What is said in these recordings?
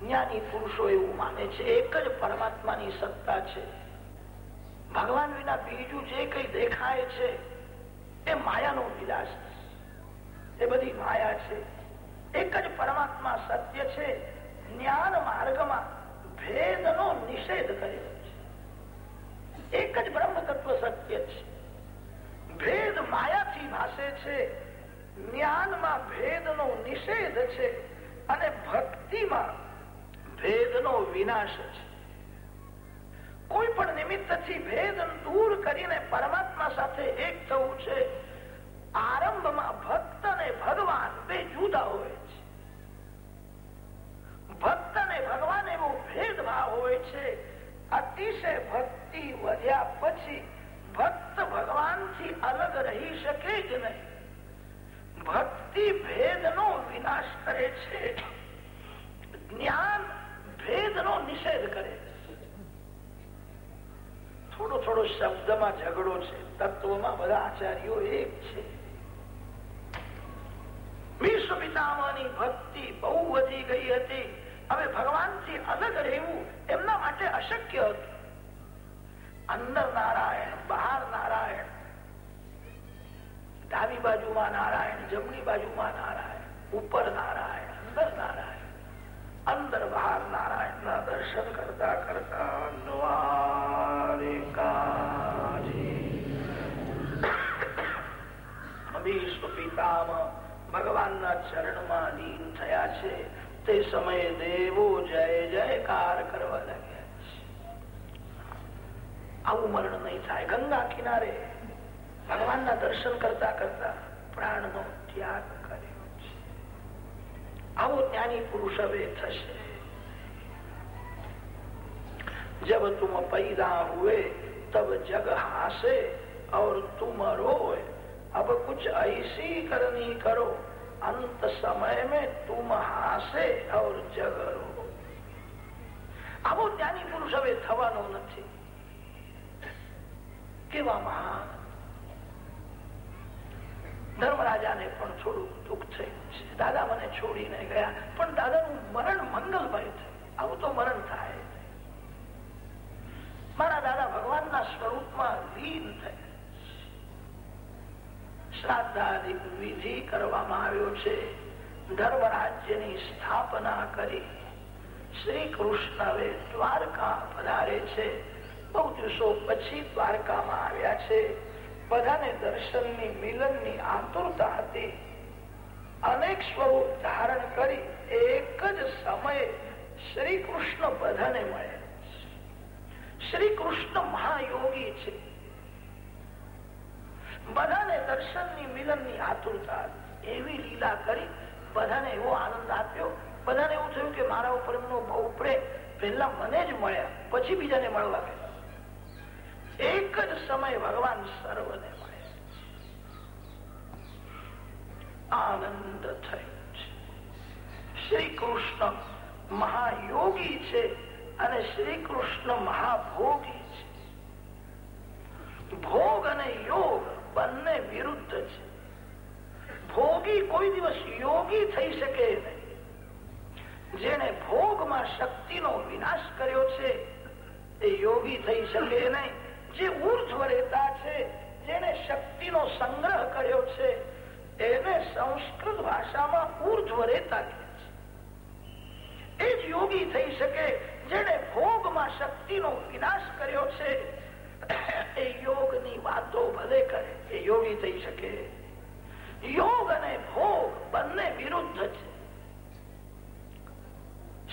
જ્ઞાની પુરુષો એવું માને છે, એક જ પરમાત્માની સત્તા છે. ભગવાન વિના બીજું જે કઈ દેખાય છે, એ માયાનો વિલાસ એ બધી માયા છે. એક જ પરમાત્મા સત્ય છે, જ્ઞાન માર્ગમાં ભેદનો નિષેધ કર્યો છે. એક જ બ્રહ્મ તત્વ સત્ય છે. ભેદ માયાથી ભાષે છે, જ્ઞાનમાં ભેદનો નિષેધ છે, અને ભક્તિમાં ભેદનો વિનાશ છે કોઈ પણ નિમિત્તથી ભેદ દૂર કરીને પરમાત્મા સાથે એક થવું છે, આરંભમાં ભક્ત અને ભગવાન બે જુદા હોય છે. ભક્ત અને ભગવાન એવો ભેદભાવ હોય છે, અતિશય ભક્તિ વધ્યા પછી ભક્ત ભગવાનથી અલગ રહી શકે જ નહીં. ભક્તિ ભેદનો વિનાશ કરે છે. જ્ઞાન ભેદનો નિષેધ કરે. થોડો થોડો શબ્દમાં ઝઘડો છે, તત્વમાં બધા આચાર્યો એક છે. વિશ્વ પિતામાની ભક્તિ બહુ વધી ગઈ હતી. હવે ભગવાનથી અલગ રહેવું એમના માટે અશક્ય હતું. અંદર નારાયણ, બહાર નારાયણ. ડાબી બાજુમાં નારાયણ, જમણી બાજુમાં નારાયણ, ઉપર નારાયણ, અંદર નારાયણ. અંદર બહાર નારાયણ ના દર્શન કરતા કરતા વિશ્વ પિતામહ ભગવાનના ચરણમાં લીન થયા છે તે સમયે દેવો જય જયકાર કરવા લાગ્યા આવું મરણ નહીં થાય ગંગા કિનારે ભગવાનના દર્શન કરતા કરતા પ્રાણનો ત્યાગ કર્યો છે આવો જ્ઞાની પુરુષ હવે થશે जब तुम पैदा हुए तब जग हासे और तुम रोए अब कुछ ऐसी करनी करो अंत समय में तुम हासे और जग रो આવો જ્ઞાની પુરુષ હવે થવાનો નથી કેવા મહાન ધર્મરાજાને પણ થોડું દુઃખ થયું છે. દાદા મને છોડીને ગયા, પણ દાદાનું મરણ મંગલમય થયું. આવું તો મરણ થાય. મારા દાદા ભગવાનના સ્વરૂપમાં લીન થયા. શ્રાદ્ધાદિક વિધિ કરવામાં આવ્યો છે. ધર્મ રાજ્યની સ્થાપના કરી. શ્રી કૃષ્ણ હવે દ્વારકા પધારે છે. બહુ દિવસો પછી દ્વારકામાં આવ્યા છે. બધાને દર્શનની, મિલનની આતુરતા હતી. અનેક સ્વરૂપ ધારણ કરી એક જ સમયે શ્રી કૃષ્ણ બધાને મળે. શ્રી કૃષ્ણ મહાયોગી છે. બધાને દર્શનની, મિલનની આતુરતા એવી લીલા કરી બધાને એવો આનંદ આપ્યો. બધાને એવું થયું કે મારા ઉપર એમનો બહુ પ્રેમ. પહેલા મને જ મળ્યા, પછી બીજાને મળવા ગયા. એક જ સમય ભગવાન સર્વને મળે આનંદ થયો શ્રી કૃષ્ણ મહાયોગી છે અને શ્રી કૃષ્ણ મહાભોગી છે. ભોગ અને યોગ બંને વિરુદ્ધ છે. ભોગી કોઈ દિવસ યોગી થઈ શકે નહીં. જેને ભોગમાં શક્તિનો વિનાશ કર્યો છે, એ યોગી થઈ શકે નહીં. જે ઉર્ધ્વ રહેતા છે, જેને શક્તિનો સંગ્રહ કર્યો છે એને સંસ્કૃત ભાષામાં ઉર્ધ્વ રહેતા કહે છે. એ જ યોગી થઈ શકે જેને ભોગમાં શક્તિનો વિનાશ કર્યો છે. એ યોગની વાતો ભલે કરે, એ યોગી થઈ શકે. યોગ અને ભોગ બંને વિરુદ્ધ છે.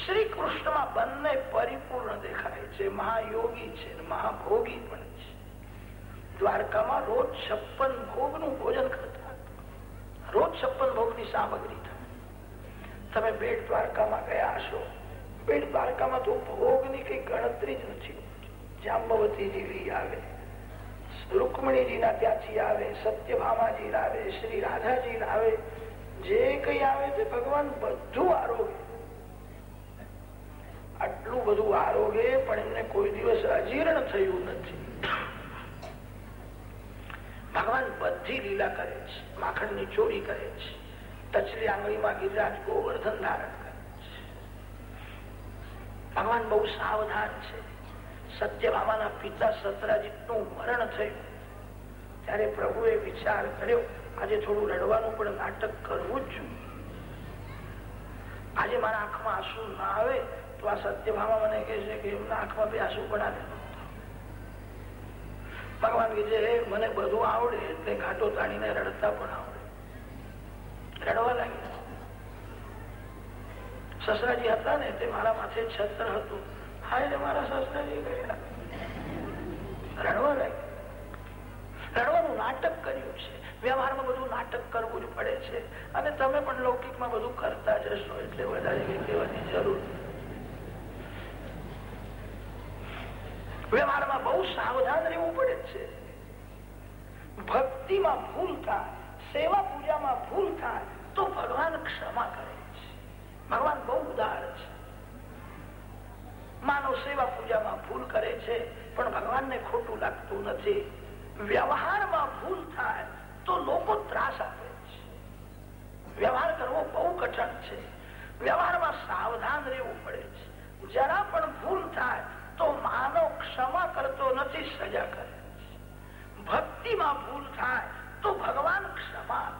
શ્રી કૃષ્ણમાં બંને પરિપૂર્ણ દેખાય છે. મહાયોગી છે મહાભોગી પણ દ્વારકામાં રોજ છપ્પન ભોગનું ભોજન કરતા રોજ છપ્પન ભોગની સામગ્રી તમે બેટ દ્વારકામાં ગયા હશો. બેટ દ્વારકામાં તો ભોગની કઈ ગણતરી જ નથી જાંબવતી આવે, રૂકમણીજી ના ત્યાંથી આવે, સત્યભામાજી આવે શ્રી રાધાજી આવે જે કઈ આવે તે ભગવાન બધું આરોગ્ય આટલું બધું આરોગ્ય પણ એમને કોઈ દિવસ અજીર્ણ થયું નથી. ભગવાન બધી લીલા કરે છે માખણની ચોરી કરે છે, તચલી આંગળીમાં ગિરિરાજ ગોવર્ધન ધારણ કરે છે. ભગવાન બહુ સાવધાન છે. સત્યભામાના પિતા સતરાજીતનું મરણ થયું. ત્યારે પ્રભુએ વિચાર કર્યો, આજે થોડું રડવાનું પણ નાટક કરવું જ જોઈએ. આજે મારા આંખમાં આંસુ ના આવે, તો આ સત્યભામા મને કહે છે કે એમના આંખમાં બી આંસુ પણ છે, મને બધું આવડે એટલે ઘાટો તાણીને રડતા પણ આવડે. રડવા લાગ્યા. સસરાજી હતા ને, તે મારા માથે છત્ર હતું. હા એટલે મારા સસરાજી રડવા લાગ્યા. રડવાનું નાટક કર્યું છે. વ્યવહારમાં બધું નાટક કરવું જ પડે છે. અને તમે પણ લૌકિકમાં બધું કરતા જશો, એટલે વધારે કહેવાની જરૂર વ્યવહારમાં બહુ સાવધાન રહેવું પડે છે. ભક્તિમાં ભૂલ થાય સેવા પૂજામાં ભૂલ થાય, તો ભગવાન ક્ષમા કરે છે. ભગવાન બહુ ઉદાર છે. માનવ સેવા પૂજામાં ભૂલ કરે છે, પણ ભગવાનને ખોટું લાગતું નથી. વ્યવહારમાં ભૂલ થાય, તો લોકો ત્રાસ આપે છે. વ્યવહાર કરવો બહુ કઠણ છે. વ્યવહારમાં સાવધાન રહેવું પડે છે. જરા પણ ભૂલ થાય, તો માનવ ક્ષમા કરતો નથી, સજા કરે. ભક્તિમાં ભૂલ થાય તો ભગવાન ક્ષમા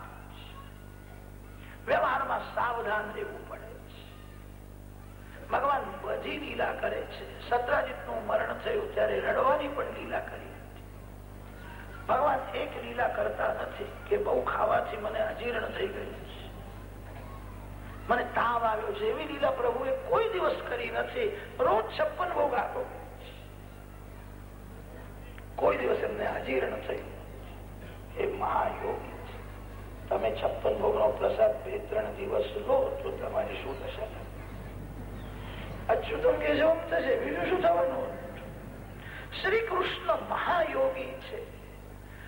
વ્યવહારમાં સાવધાન રહેવું પડે છે. ભગવાન બધી લીલા કરે છે. સત્રાજીત મરણ થયું ત્યારે રડવાની પણ લીલા કરી ભગવાન એક લીલા કરતા નથી કે બહુ ખાવાથી મને અજીર્ણ થઈ ગયું છે. મને તાવ આવ્યો છે. એવી લીલા પ્રભુએ કોઈ દિવસ કરી નથી. રોજ છપ્પન ભોગ આપો. કોઈ દિવસ એમને ન થયું. એ મહાયોગી તમે છપ્પન ભોગ નો પ્રસાદ બે, ત્રણ દિવસ લો તો તમારી શું થાય અચ્યુતમ કે થશે. બીજું શું થવાનું? શ્રી કૃષ્ણ મહાયોગી છે.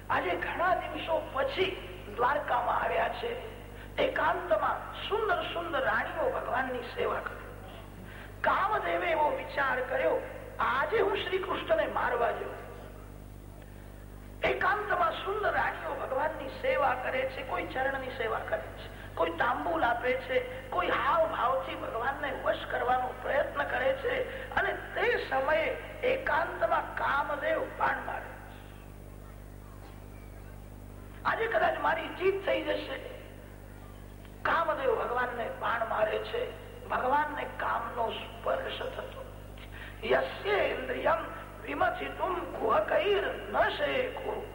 આજે ઘણા દિવસો પછી દ્વારકામાં આવ્યા છે. એકાંતમાં સુંદર સુંદર રાણીઓ ભગવાનની સેવા કરે કામદેવે એવો વિચાર કર્યો, આજે હું શ્રી કૃષ્ણને મારવા જઉં. એકાંતમાં સુંદર રાણીઓ ભગવાનની સેવા કરે છે, કોઈ ચરણની સેવા કરે છે, કોઈ તાંબુલ આપે છે, કોઈ હાવ ભાવથી ભગવાનને વશ કરવાનો પ્રયત્ન કરે છે અને તે સમયે એકાંતમાં કામદેવ બાણ મારે આજે કદાચ મારી જીત થઈ જશે. કામદેવ ભગવાનને બાણ મારે છે. ભગવાનને કામનો સ્પર્શ થતો યસ્યેન્દ્રિયમ વિમથિતુમ કુહકૈર ન શેખુ.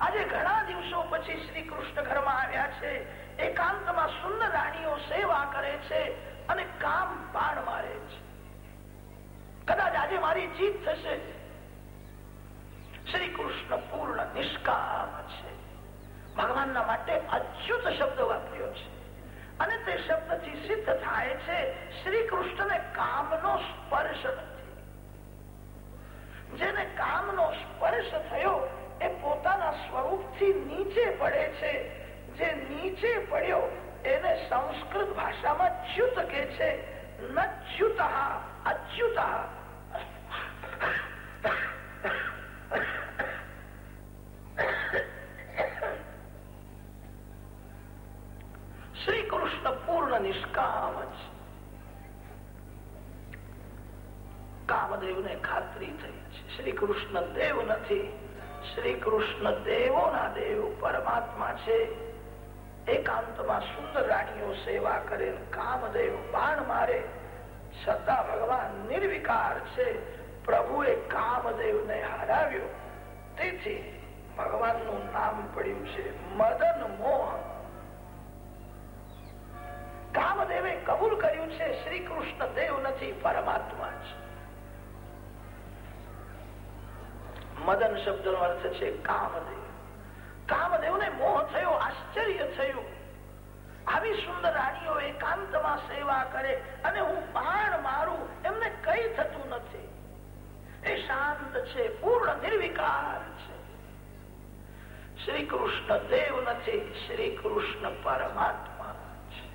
આજે ઘણા દિવસો પછી શ્રી કૃષ્ણ ઘરમાં આવ્યા છે. એકાંતમાં સુંદર રાણીઓ સેવા કરે છે અને કામ બાણ મારે છે. કદાચ આજે મારી જીત થશે. શ્રી કૃષ્ણ પૂર્ણ નિષ્કામ છે. ભગવાનના માટે અચ્યુત શબ્દ વાપર્યો છે. અને તે શબ્દથી સિદ્ધ થાય છે, શ્રી કૃષ્ણને કામનો સ્પર્શ નથી જેને કામનો સ્પર્શ થયો એ પોતાના સ્વરૂપથી નીચે પડે છે. જે નીચે પડ્યો એને સંસ્કૃત ભાષામાં ચ્યુત કે છે. શ્રી કૃષ્ણ પૂર્ણ નિષ્કામ છે કામદેવ ને ખાતરી થઈ છે. શ્રી કૃષ્ણ દેવ નથી. શ્રી કૃષ્ણ દેવોના દેવ પરમાત્મા છે. એકાંતમાં સુંદર રાણીઓ સેવા કરે, કામદેવ બાણ મારે. છતાં ભગવાન નિર્વિકાર છે. પ્રભુએ કામદેવ ને હરાવ્યો. તેથી ભગવાનનું નામ પડ્યું છે મદન મોહ કામદેવે કબૂલ કર્યું છે, શ્રી કૃષ્ણ દેવ નથી, પરમાત્મા છે. મદન શબ્દ નો અર્થ છે કામદેવ. કામદેવ ને મોહ થયો, આશ્ચર્ય થયું. આવી સુંદર રાણીઓ એકાંતમાં સેવા કરે અને હું બાણ મારું, એમને કઈ થતું નથી. એ શાંત છે, પૂર્ણ નિર્વિકાર છે. શ્રી કૃષ્ણ દેવ નથી, શ્રી કૃષ્ણ પરમાત્મા છે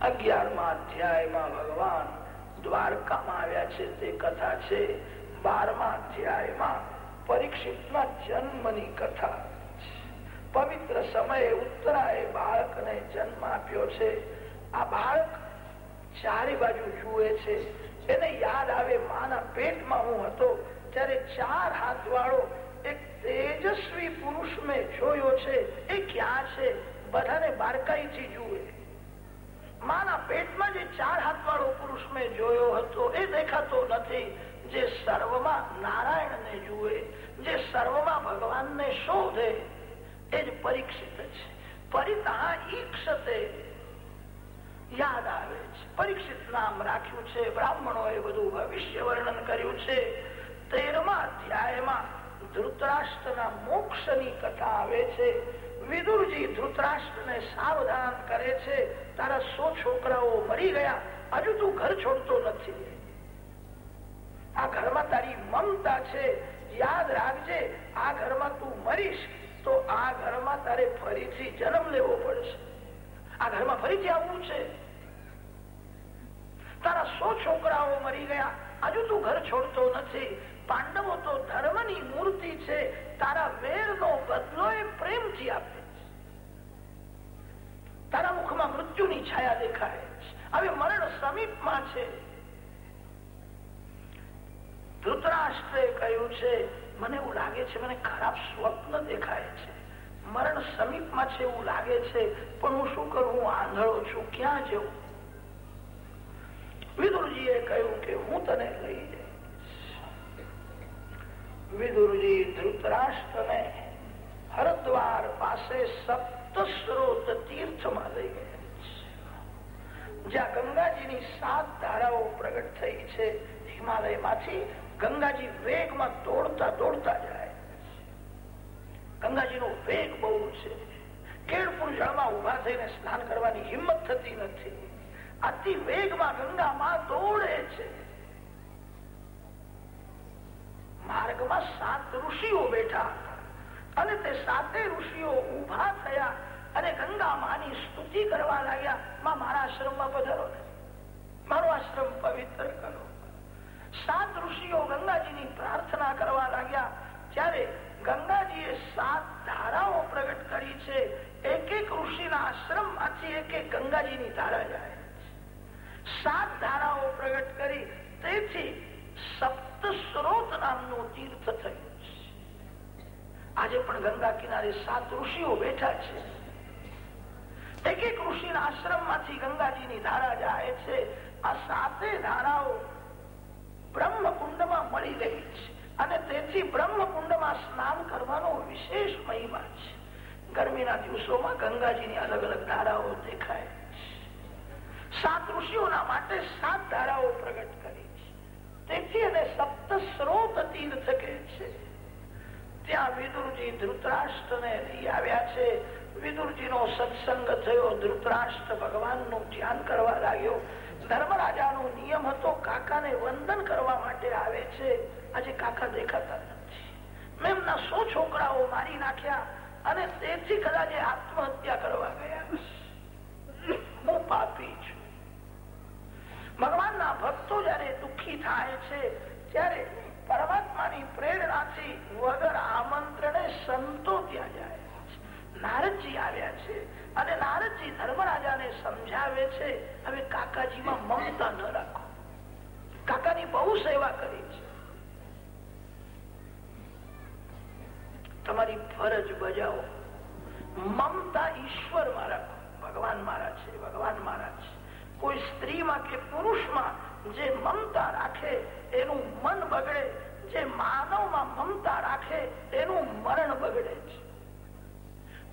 અગિયારમા અધ્યાયમાં ભગવાન દ્વારકામાં આવ્યા છે, તે કથા છે. બારમા અધ્યાયમાં પરીક્ષિતના જન્મની કથા. પવિત્ર સમયે ઉત્તરાએ બાળકને જન્મ આપ્યો છે. આ બાળક ચારે બાજુ જુએ છે. એને યાદ આવે, માના પેટમાં હું હતો, ત્યારે ચાર હાથ વાળો એક તેજસ્વી પુરુષ મેં જોયો છે. એ ક્યાં છે? બધાને બારકાઈથી જુએ. માના પેટમાં જે ચાર હાથ વાળો પુરુષ મેં જોયો હતો, એ દેખાતો નથી. જે સર્વમાં નારાયણને જુએ, જે સર્વમાં ભગવાનને શોધે, એ જ પરીક્ષિત છે. પરિતા ઈક્ષતે. યાદ આવે છે. પરીક્ષિત નામ રાખ્યું છે બ્રાહ્મણો એ બધું ભવિષ્ય વર્ણન કર્યું છે. તેરમા અધ્યાયમાં ધૃતરાષ્ટ્રના મોક્ષની કથા આવે છે. વિદુરજી ધૃતરાષ્ટ્રને સાવધાન કરે છે. તારા સો છોકરાઓ મરી ગયા. હજુ તું ઘર છોડતો નથી. આ ઘરમાં તારી મમતા છે. યાદ રાખજે, આ ઘરમાં તું મરીશ તો આ ઘરમાં તારે ફરીથી જન્મ લેવો પડશે. આ ઘરમાં ફરીથી આવવું છે. તારા સો છોકરાઓ મરી ગયા. હજુ તું ઘર છોડતો નથી. પાંડવો તો ધર્મની મૂર્તિ છે. તારા વેર નો બદલો એ પ્રેમથી આપે. તારા મુખમાં મૃત્યુની છાયા દેખાય હવે મરણ સમીપમાં છે. ધૃતરાષ્ટ્રે કહ્યું છે, મને એવું લાગે છે, મને ખરાબ સ્વપ્ન દેખાય છે. મરણ સમીપમાં છે એવું લાગે છે, પણ હું શું કરું? હું આંધળો છું. ક્યાં જવું? વિદુરજીએ કહ્યું કે, હું તને લઈ જઈશ. વિદુરજી ધૃતરાષ્ટ્રને હરદ્વાર પાસે સપ્તસ્રોત તીર્થમાં લઈ ગયા જ્યાં ગંગાજીની સાત ધારાઓ પ્રગટ થઈ છે, હિમાલયમાંથી ગંગાજી વેગમાં દોડતા દોડતા જાય ગંગાજીનો વેગ બહુ છે. કેળપુર જળમાં ઊભા થઈને સ્નાન કરવાની હિંમત થતી નથી. અતિ વેગમાં ગંગામાં દોડે છે. માર્ગમાં સાત ઋષિઓ બેઠા. અને તે સાતે ઋષિઓ ઊભા થયા અને ગંગા માની સ્તુતિ કરવા લાગ્યા મારા આશ્રમમાં પધારો મારો આશ્રમ પવિત્ર કરો. સાત ઋષિઓ ગંગાજીની પ્રાર્થના કરવા લાગ્યા. ત્યારે ગંગાજીએ સાત ધારાઓ પ્રગટ કરી છે. એક એક ઋષિના આશ્રમમાંથી એક એક ગંગાજીની ધારા ગંગા કિનારે સાત ઋષિઓ બેઠા છે. એક એક ઋષિના આશ્રમમાંથી ગંગાજીની ધારા જાય છે. આ સાતે ધારાઓ બ્રહ્મકુંડમાં મળી રહી છે અને તેથી બ્રહ્મકુંડમાં સ્નાન કરવાનો વિશેષ મહિમા છે. ગરમીના દિવસોમાં ગંગાજીની અલગ અલગ ધારાઓ દેખાય સાત ઋષિઓના માટે સાત ધારાઓ પ્રગટ કરી છે. તેથી એને સપ્ત સ્રોત તીર્થ કહે છે. ત્યાં વિદુરજી ધૃતરાષ્ટ્રને લઈ આવ્યા છે. વિદુરજી નો સત્સંગ થયો. ધૃતરાષ્ટ્ર ભગવાનનું ધ્યાન કરવા લાગ્યો. ધર્મરાજા નો નિયમ હતો કાકાને વંદન કરવા માટે આવે છે. આજે કાકા દેખાતા નથી. મેં સો છોકરાઓ મારી નાખ્યા અને તેથી કદાચ આત્મહત્યા કરવા ગયા. હું પાપી છું. ભગવાનના ભક્તો જયારે દુઃખી થાય છે, ત્યારે પરમાત્માની પ્રેરણાથી વગર આમંત્રણે સંતો ત્યાં જાય. નારદજી આવ્યા છે અને નારદજી ધર્મરાજાને સમજાવે છે, હવે કાકાજીમાં મમતા ન રાખો. કાકાની બહુ સેવા કરી છે. તમારી ફરજ બજાવો. મમતા ઈશ્વર રાખો. ભગવાન મારા છે, ભગવાન મારા છે. કોઈ સ્ત્રીમાં કે પુરુષમાં જે મમતા રાખે, એનું મન બગડે. જે માનવમાં મમતા રાખે, એનું મરણ બગડે છે.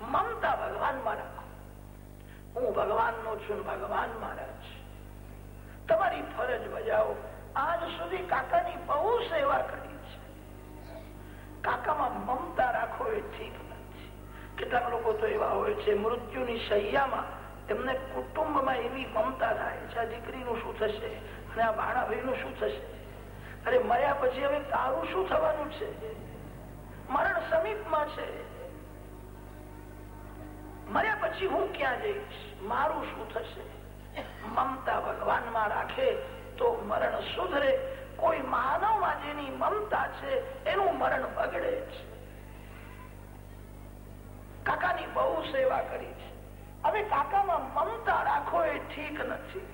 મમતા ભગવાનમાં રાખો. હું ભગવાન નો છું ભગવાન મારા છે તમારી ફરજ બજાવો. આજ સુધી કાકાની બહુ સેવા કરી છે. કાકામાં મમતા રાખો એ ઠીક નથી. કેટલાક લોકો તો એવા હોય છે, મૃત્યુની સૈયામાં એમને કુટુંબમાં એવી મમતા થાય છે, આ દીકરીનું શું થશે? અને આ ભાણાભાઈનું શું થશે? અરે મર્યા પછી હવે તારું શું થવાનું છે? મરણ સમીપમાં છે. મર્યા પછી હું ક્યાં જઈશ? મારું શું થશે? મમતા ભગવાનમાં રાખે તો મરણ સુધરે. કોઈ માનવમાં જેની મમતા છે, એનું મરણ બગડે છે. કાકાની બહુ સેવા કરી છે. હવે કાકામાં મમતા રાખો એ ઠીક નથી.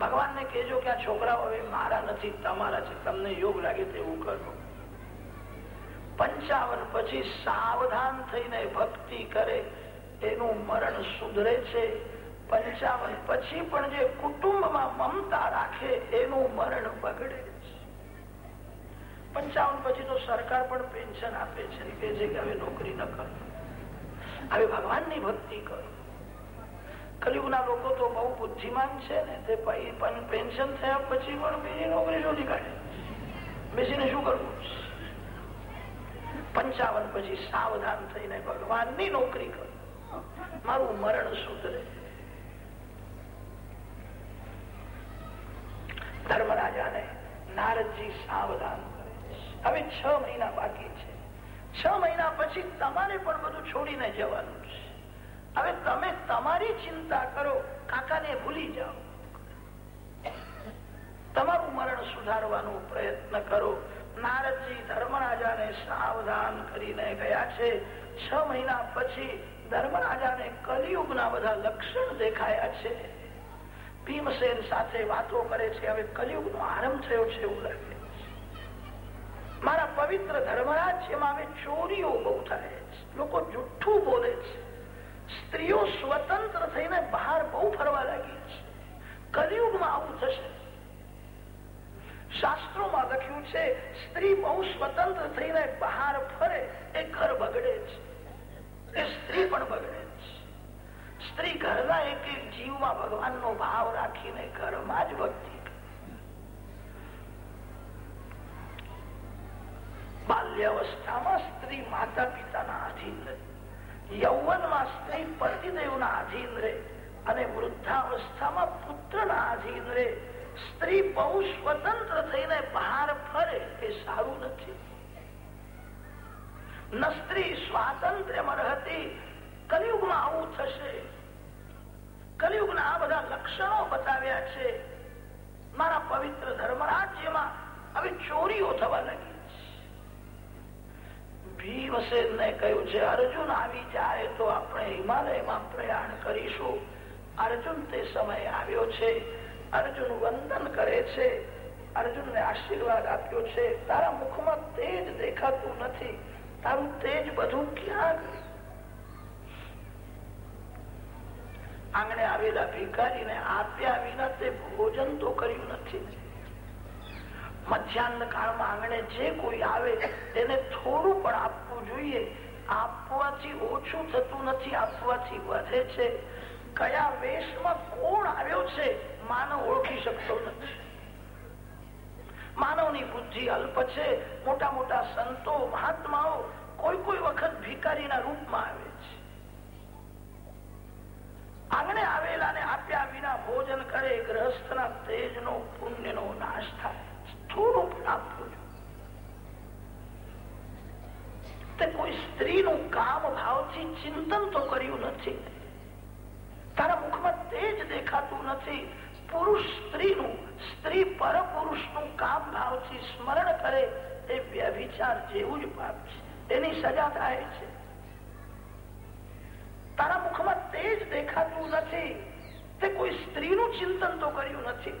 ભગવાનને કેજો કે આ છોકરાઓ હવે મારા નથી, તમારા છે. તમને યોગ લાગે તેવું કરો. પંચાવન પછી સાવધાન થઈને ભક્તિ કરે. એનું મરણ સુધરે છે. પંચાવન પછી પણ જે કુટુંબમાં મમતા રાખે, એનું મરણ બગડે છે. પંચાવન પછી તો સરકાર પણ પેન્શન આપે છે કે કે હવે નોકરી ન કરો. હવે ભગવાનની ભક્તિ કરો. કલયુગના લોકો તો બહુ બુદ્ધિમાન છે ને, તે પેન્શન થયા પછી પણ બીજી નોકરી શોધી કાઢે. બેસીને શું કરવું? પંચાવન પછી સાવધાન થઈને ભગવાનની નોકરી કરો. મારું મરણ સુધરે. ધર્મરાજાને નારદજી સાવધાન કરે હવે છ મહિના બાકી છે. છ મહિના પછી તમારે પણ બધું છોડીને જવાનું છે. હવે તમે તમારી ચિંતા કરો. કાકાને ભૂલી જાઓ. તમારું મરણ સુધારવાનો પ્રયત્ન કરો. નારદજી ધર્મરાજાને સાવધાન કરીને ગયા છે. છ મહિના પછી ધર્મરાજાને કલિયુગના બધા લક્ષણ દેખાયા છે. ભીમસેન સાથે વાતો કરે છે. હવે કલિયુગ નો આરંભ થયો છે એવું લાગે મારા પવિત્ર ધર્મરાજ્યમાં હવે ચોરીઓ બહુ થાય છે. લોકો જુઠ્ઠું બોલે છે. સ્ત્રીઓ સ્વતંત્ર થઈને બહાર બહુ ફરવા લાગી છે. કલયુગમાં આવું થશે. શાસ્ત્રોમાં લખ્યું છે, સ્ત્રી બહુ સ્વતંત્ર થઈને બહાર ફરે એ ઘર બગડે છે. એ સ્ત્રી પણ બગડે છે. સ્ત્રી ઘરના એક એક જીવમાં ભગવાનનો ભાવ રાખીને ઘરમાં જ ભક્તિ બાલ્યાવસ્થામાં સ્ત્રી માતા પિતાના આધીન રહે. યૌવનમાં સ્ત્રી પતિદેવના આધીન રહે અને વૃદ્ધાવસ્થામાં પુત્રના આધીન રહે. સ્ત્રી બહુ સ્વતંત્ર થઈને બહાર ફરે એ સારું નથી. ન સ્ત્રી સ્વાતંત્ર્યમાં રહેતી, કલયુગમાં આવું થશે. કલયુગના આ બધા લક્ષણો બતાવ્યા છે. મારા પવિત્ર ધર્મરાજ્યમાં હવે ચોરીઓ થવા લાગી. ભીમસેન ને કહ્યું છે, અર્જુન આવી જાય તો આપણે હિમાલયમાં પ્રયાણ કરીશું. અર્જુન તે સમય આવ્યો છે. અર્જુન વંદન કરે છે. અર્જુન ને આશીર્વાદ આપ્યો છે. તારા મુખમાં તેજ દેખાતું નથી. તારું તેજ બધું ક્યાં આંગણે આવેલા ભિકારીને આપ્યા વિના તે ભોજન તો કર્યું નથી. મધ્યાહન કાળમાં આંગણે જે કોઈ આવે, તેને થોડું પણ આપવું જોઈએ. આપવાથી ઓછું થતું નથી, આપવાથી વધે છે. કયા વેશમાં કોણ આવ્યો છે માનવ ઓળખી શકતો નથી. માનવની બુદ્ધિ અલ્પ છે, મોટા મોટા સંતો, મહાત્માઓ કોઈ કોઈ વખત ભિકારીના રૂપમાં આવે છે. આંગણે આવેલાને આપ્યા વિના ભોજન કરે, ગ્રહસ્થના તેજનો, પુણ્યનો નાશ થાય. પણ આપવું તે કોઈ સ્ત્રીનું કામ, ભાવથી ચિંતન તો કર્યું નથી. તારા મુખમાં તેજ દેખાતું નથી. પુરુષ સ્ત્રીનું, સ્ત્રી પર પુરુષનું કામ, ભાવથી સ્મરણ કરે એ વ્યભિચાર જેવું જ પાપ છે. એની સજા થાય છે. તારા મુખમાં તેજ દેખાતું નથી. તે કોઈ સ્ત્રીનું ચિંતન તો કર્યું નથી.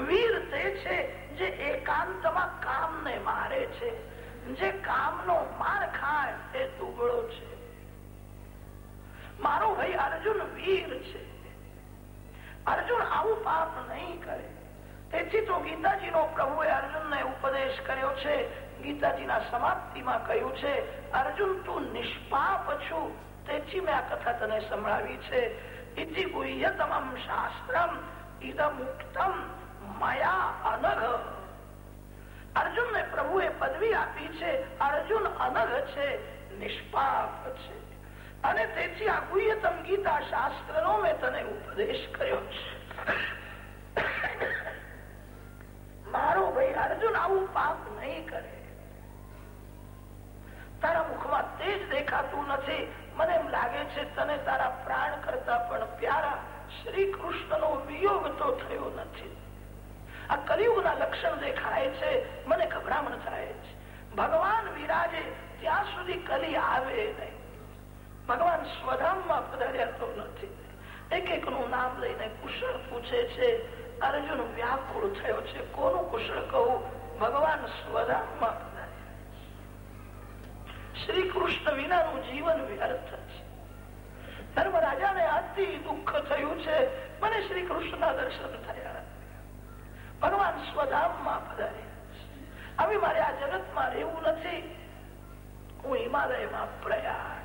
વીર તે છે જે એકાંતમાં કામને મારે છે. જે કામનો માર ખાય એ દુબળો છે. મારો ભાઈ અર્જુન વીર છે. અર્જુન આવું પાપ નહીં કરે. તેથી તો ગીતાજીનો પ્રભુએ અર્જુનને ઉપદેશ કર્યો છે. ગીતાજીના સમાપ્તિમાં કહ્યું છે, અર્જુન, તું નિષ્પાપ છું. તેથી મેં આ કથા તને સંભળાવી છે. ઇતિ ગુહ્યતમમ શાસ્ત્રમ, ઇદમુક્તમ. મયા અનઘ. અર્જુનને પ્રભુએ પદવી આપી છે. અર્જુન અનઘ છે, નિષ્પાપ છે. અને તેથી આ ગુહ્યતમ ગીતા શાસ્ત્રનો મેં તને ઉપદેશ કર્યો છે. મારો ભાઈ અર્જુન આવું પાપ નહીં કરે. તારા મુખમાં તેજ દેખાતું નથી. મને એમ લાગે છે તને તારા પ્રાણ કરતા પણ પ્યારા શ્રી કૃષ્ણ નો વિયોગ તો થયો નથી. આ કલયુગના લક્ષણ દેખાય છે, મને ગભરામણ થાય છે. ભગવાન વિરાજે ત્યાં સુધી કલી આવે નહીં. ભગવાન સ્વધામમાં પધાર્યા નથી. એક એક નું નામ લઈને કુશળ પૂછે છે, અર્જુન વ્યાકુળ થયો છે. કોનું કુશળ કહું? ભગવાન સ્વધામમાં શ્રી કૃષ્ણ વિનાનું જીવન વ્યર્થ છે. ધર્મરાજાને અતિ દુઃખ થયું છે. મને શ્રી કૃષ્ણના દર્શન થયા ભગવાન સ્વધામમાં પધાર્યા હવે મારે આ જગતમાં રહેવું નથી. હું હિમાલયમાં પ્રયાણ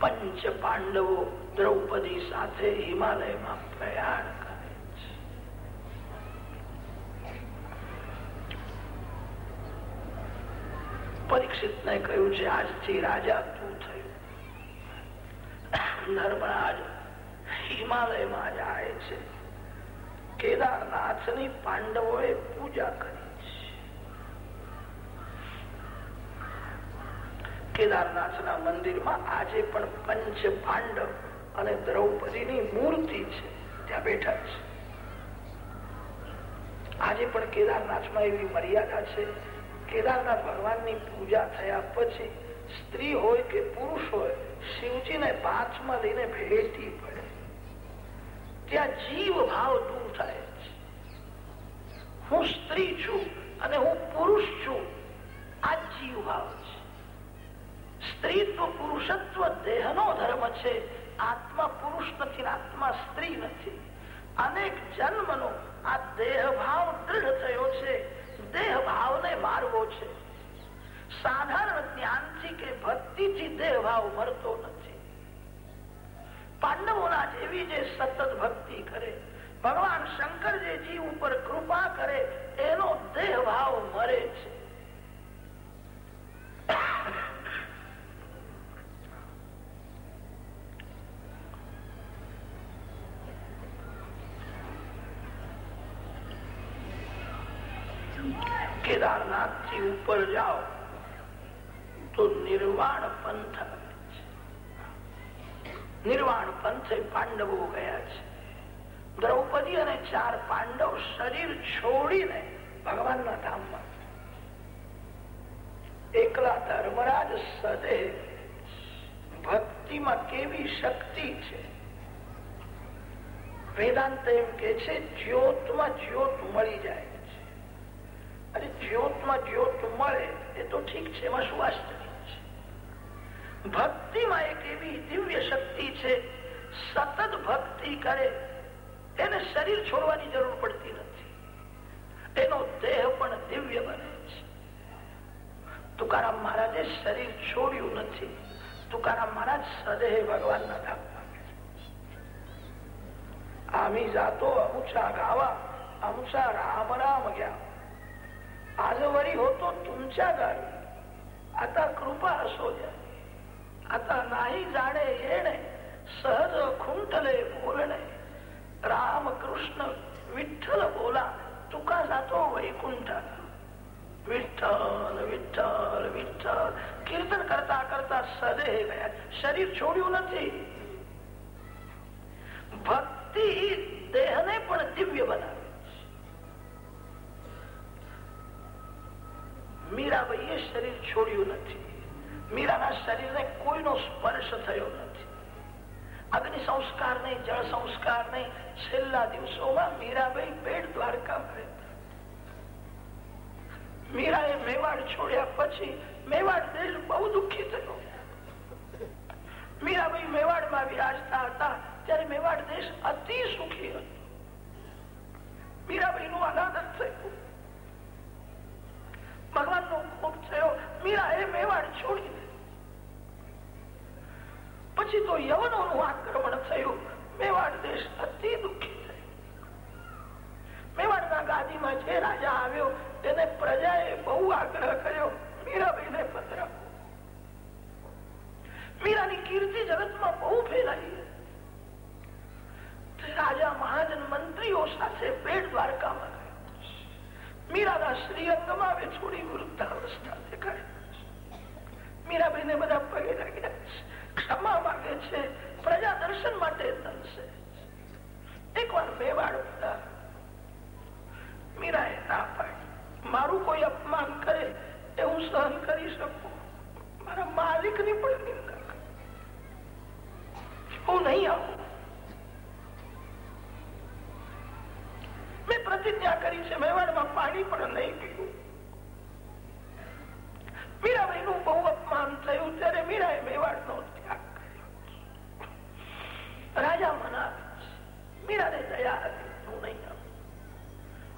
પંચ પાંડવો દ્રૌપદી સાથે હિમાલયમાં પ્રયાણ કરે છે. પરીક્ષિત ને કહ્યું છે, આજથી રાજા તું થયું. ધર્મરાજ હિમાલયમાં જાય છે કેદારનાથની પાંડવોએ પૂજા કરી છે. કેદારનાથના મંદિરમાં આજે પણ પંચ પાંડવ અને દ્રૌપદીની મૂર્તિ છે. ત્યાં બેઠા છે. આજે પણ કેદારનાથમાં એવી મર્યાદા છે. કેદારનાથ ભગવાનની પૂજા થયા પછી સ્ત્રી હોય કે પુરુષ હોય, શિવજીને પાંચમાં લઈને ભેટી પડે. ત્યાં જીવ ભાવ દૂર થાય. હું સ્ત્રી છું અને હું પુરુષ છું. આ જીવભાવ છે. સ્ત્રીત્વ પુરુષત્વ, દેહનો ધર્મ છે. આત્મા પુરુષ નથી, આત્મા સ્ત્રી નથી. અનેક જન્મનો આ દેહ ભાવ દૃઢ થયો છે. દેહ ભાવને મારવો છે. સાધારણ જ્ઞાનથી કે ભક્તિથી દેહ ભાવ મરતો નથી. પાંડવોના જેવી જે સતત ભક્તિ કરે ભગવાન શંકર જે જીવ ઉપર કૃપા કરે, એનો દેહ ભાવ મરે છે. કેદારનાથથી ઉપર જાઓ, તો નિર્વાણ પંથ નિર્વાણ પંથે પાંડવો ગયા છે. દ્રૌપદી અને ચાર પાંડવ શરીર છોડીને ભગવાનના ધામમાં. એકલા ધર્મરાજ સદે ભક્તિમાં કેવી શક્તિ છે? વેદાંત એમ કે છે, જ્યોતમાં જ્યોત મળી જાય અને જ્યોતમાં જ્યોત મળે એ તો ઠીક છે, એમાં શું આશ્ચર્ય છે? ભક્તિમાં એક એવી દિવ્ય શક્તિ છે, સતત ભક્તિ કરે એને શરીર છોડવાની જરૂર પડતી નથી. એનો દેહ પણ દિવ્ય બને છે. તુકારામ મહારાજે શરીર છોડ્યું નથી. તુકારામ મહારાજ સદેહ ભગવાનના ધામમાં આમી જાતો અમુસા ગાવા અમુસા રામ રામ ગયા. આજ વરી હોતો તુમચા ગાય. આતા કૃપા હસો જાય આતા નાહી જાણે એણે, સહજ ખૂંટલે બોલણે. રામ કૃષ્ણ વિઠ્ઠલ બોલા, તુકા સાતો વૈકુંઠ. વિઠ્ઠલ વિઠ્ઠલ વિઠ્ઠલ, કીર્તન કરતા કરતા સદેહ ગયા. શરીર છોડ્યું નથી. ભક્તિ દેહને પણ દિવ્ય બનાવે મીરાબાઈએ શરીર છોડ્યું નથી. મીરાના શરીરને કોઈનો સ્પર્શ થયો નથી. અગ્નિ સંસ્કાર નહીં જળ સંસ્કાર નહીં છેલ્લા દિવસોમાં મીરાબાઈ બેટ દ્વારકા મીરા મીરાએ મેવાડ છોડ્યા પછી મેવાડ દેશ બહુ દુઃખી થયો. મીરાબાઈ મેવાડમાં વિરાજતા હતા ત્યારે મેવાડ દેશ અતિ સુખી હતો. મીરાબાઈ નું અનાદર થયું. ભગવાન નો ખૂબ થયો. મીરા એ મેવાડ છોડી પછી તો યવનો નું આક્રમણ થયું. મેવાડ દેશ અતિ દુઃખી થયો. મેવાડના ગાદીમાં જે રાજા આવ્યો, તેને પ્રજાએ બહુ આગ્રહ કર્યો. મીરાબાઈ પત્ર મીરાની કીર્તિ જગતમાં બહુ ફેલાઈ. રાજા મહાજન મંત્રીઓ સાથે બેટ દ્વારકામાં ગયો. મીરાના શ્રીઅંગમાં છોડી વૃદ્ધાવસ્થા દેખાય મીરાબાઈ ને બધા પગે લાગ્યા. ક્ષમા માંગે છે. પ્રજા દર્શન માટે તનશે એક વાર મેવાડ બધા મીરાએ ના પાડી. મારું કોઈ અપમાન કરે એ હું સહન કરી શકું. મારા માલિકની પણ નિંદા હું નહીં આવું. મેં પ્રતિજ્ઞા કરી છે, મેવાડમાં પાણી પણ નહીં પીવું. મીરાબાઈ નું બહુ અપમાન થયું, ત્યારે મીરાએ મેવાડ નો ત્યાગ કર્યો રાજા આવું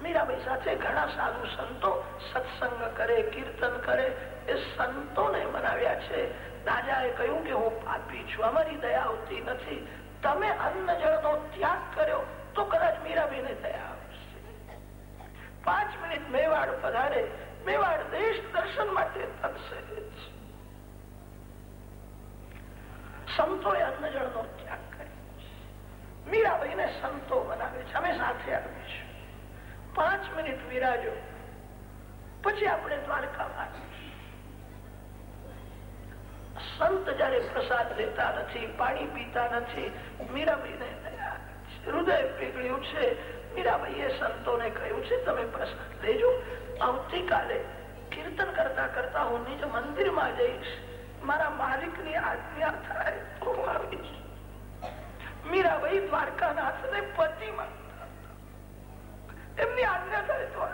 મીરાબાઈ સાથે ઘણા સાધુ સંતો સત્સંગ કરે, કીર્તન કરે, એ સંતોને મનાવ્યા છે. રાજાએ કહ્યું કે હું પાપી છું, અમારી દયા આવતી નથી. તમે અન્ન જળ નો ત્યાગ કર્યો, તો કદાચ મીરાબાઈને દયા આવશે. પાંચ મિનિટ મેવાડ પધારે, મેવાડ દેશ દર્શન માટે તરસે સંતોએ અન્ન જળ નો મીરાબાઈને સંતો બનાવે છે અમે સાથે આવીશું પાંચ મિનિટ વિરાજો પછી આપણે દ્વારકામાં સંત જયારે પ્રસાદ લેતા નથી પાણી પીતા નથી મીરાબાઈને હૃદય પીગળ્યું છે મીરાબાઈએ સંતોને કહ્યું છે તમે પ્રસાદ લેજો આવતીકાલે કીર્તન કરતા કરતા હું નિજ મંદિરમાં જઈશ મારા માલિકની આજ્ઞા થાય તો હું આવીશ મીરાબાઈ દ્વારકાનાથ ને પતિ માનતા એમની આજ્ઞા થાય તો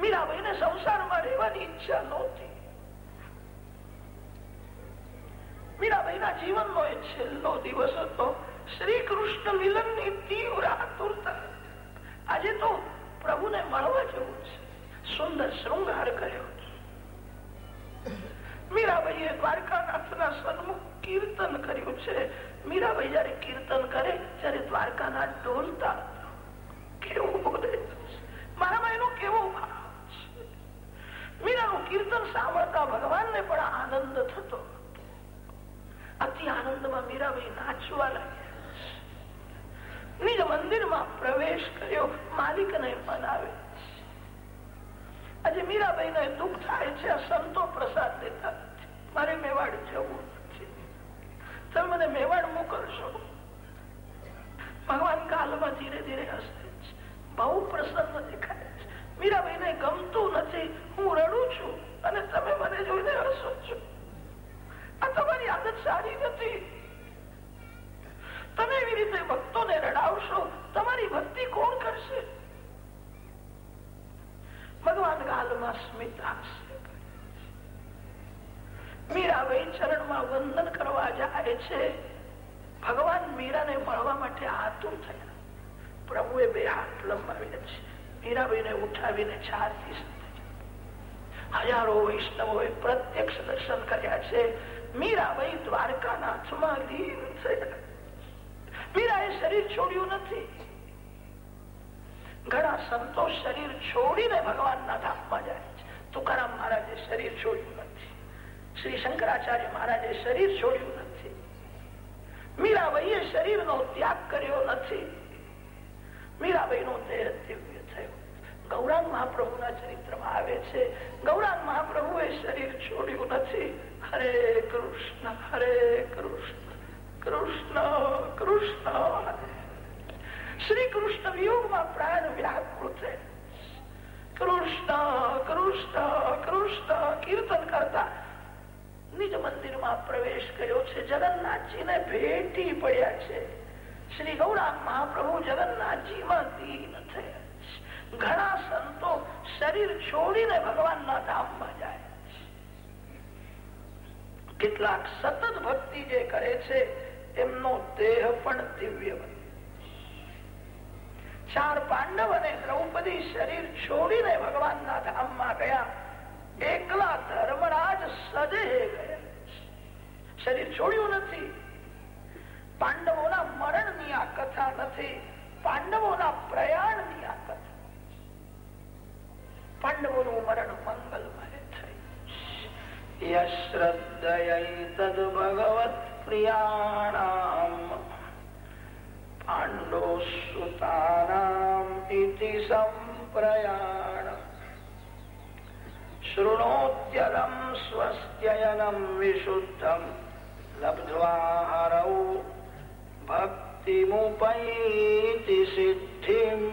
મીરાબાઈ ને સંસારમાં રહેવાની ઈચ્છા નહોતી. મીરાબાઈ ના શ્રી કૃષ્ણ મિલન તીવ્ર આતુરતા. આજે તો પ્રભુને મળવા જેવું છે. સુંદર શૃંગાર કર્યો મીરાબાઈએ દ્વારકાનાથના સન્મુખ કીર્તન કર્યું છે. મીરાબાઈ જયારે કીર્તન કરે, ત્યારે દ્વારકાનાથ ઢોલતા કેવું બોલે મારામાં એનો કેવો મીરાનું કીર્તન સાંભળતા ભગવાનને પણ આનંદ થતો. અતિ આનંદમાં મીરાબાઈ નાચવા લાગ્યા. નિજ મંદિરમાં પ્રવેશ કર્યો, માલિકને મનાવે. આજે મીરાબાઈ ને દુઃખ થાય છે સંતો પ્રસાદ દેતા મારે મેવાડ જવું તમે મેવાડ મોકલશો? ભગવાન કાલમાં ધીરે ધીરે હસે બહુ પ્રસન્ન દેખાય છે મીરાબાઈને ગમતું નથી, હું રડું છું અને તમે મને જોઈને હસો છો. આ તમારી આદત સારી નથી. તમે એવી રીતે ભક્તોને રડાવશો, તમારી ભક્તિ કોણ કરશે? ભગવાન ગાલમાં સ્મિત હાસ્ય મીરાબાઈ ચરણમાં વંદન કરવા જાય છે. ભગવાન મીરાને મળવા માટે આતુર થયા. પ્રભુએ બે હાથ લંબાવીને છે. મીરાબાઈને ઉઠાવીને ચારથી હજારો વૈષ્ણવોએ પ્રત્યક્ષ દર્શન કર્યા છે. મીરાબાઈ દ્વારકાનાથમાં સમાધીન થયા. મીરાએ શરીર છોડ્યું નથી. ઘણા સંતો શરીર છોડીને ભગવાનના ધામમાં જાય છે. તુકારામ મહારાજે શરીર છોડ્યું શ્રી શંકરાચાર્ય મહારાજે શરીર છોડ્યું નથી. મીરાબાઈએ શરીરનો ત્યાગ કર્યો નથી. મીરાબાઈ નો દેહ દિવ્ય થયો. ગૌરાંગ મહાપ્રભુના ચરિત્રમાં આવે છે. ગૌરાંગ મહાપ્રભુએ શરીર છોડ્યું નથી. હરે કૃષ્ણ હરે કૃષ્ણ કૃષ્ણ કૃષ્ણ શ્રી કૃષ્ણ વિયોગમાં પ્રાણ વ્યાકૃત છે કૃષ્ણ કૃષ્ણ કૃષ્ણ, કીર્તન કરતા નિજ મંદિરમાં પ્રવેશ કર્યો છે. જગન્નાથજીને ભેટી પડ્યા છે. શ્રી ગૌરાંગ મહાપ્રભુ જગન્નાથજીમાં દીન થયા ઘણા સંતો શરીર છોડીને ભગવાનના ધામમાં જાય કેટલાક સતત ભક્તિ જે કરે છે, એમનો દેહ પણ દિવ્ય બને. ચાર પાંડવ અને દ્રૌપદી શરીર છોડીને ભગવાનના ધામમાં ગયા. એકલા ધર્મરાજ સજે ગયા. શરીર છોડ્યું નથી. પાંડવોના મરણની આ કથા નથી. પાંડવોના પ્રયાણની આ કથા. પાંડવોનું મરણ મંગલમય થઈ. યશ્રદ્ધયૈતદ ભગવત પ્રિયાણામ. પાંડો સુતાનામ ઇતિ સંપ્રયાણ. શૃણોત્યલમ સ્વસ્ત્યયનમ વિશુદ્ધમ લબ્ધ્વાહરૌ ભક્તિમુપૈતિ સિદ્ધિમ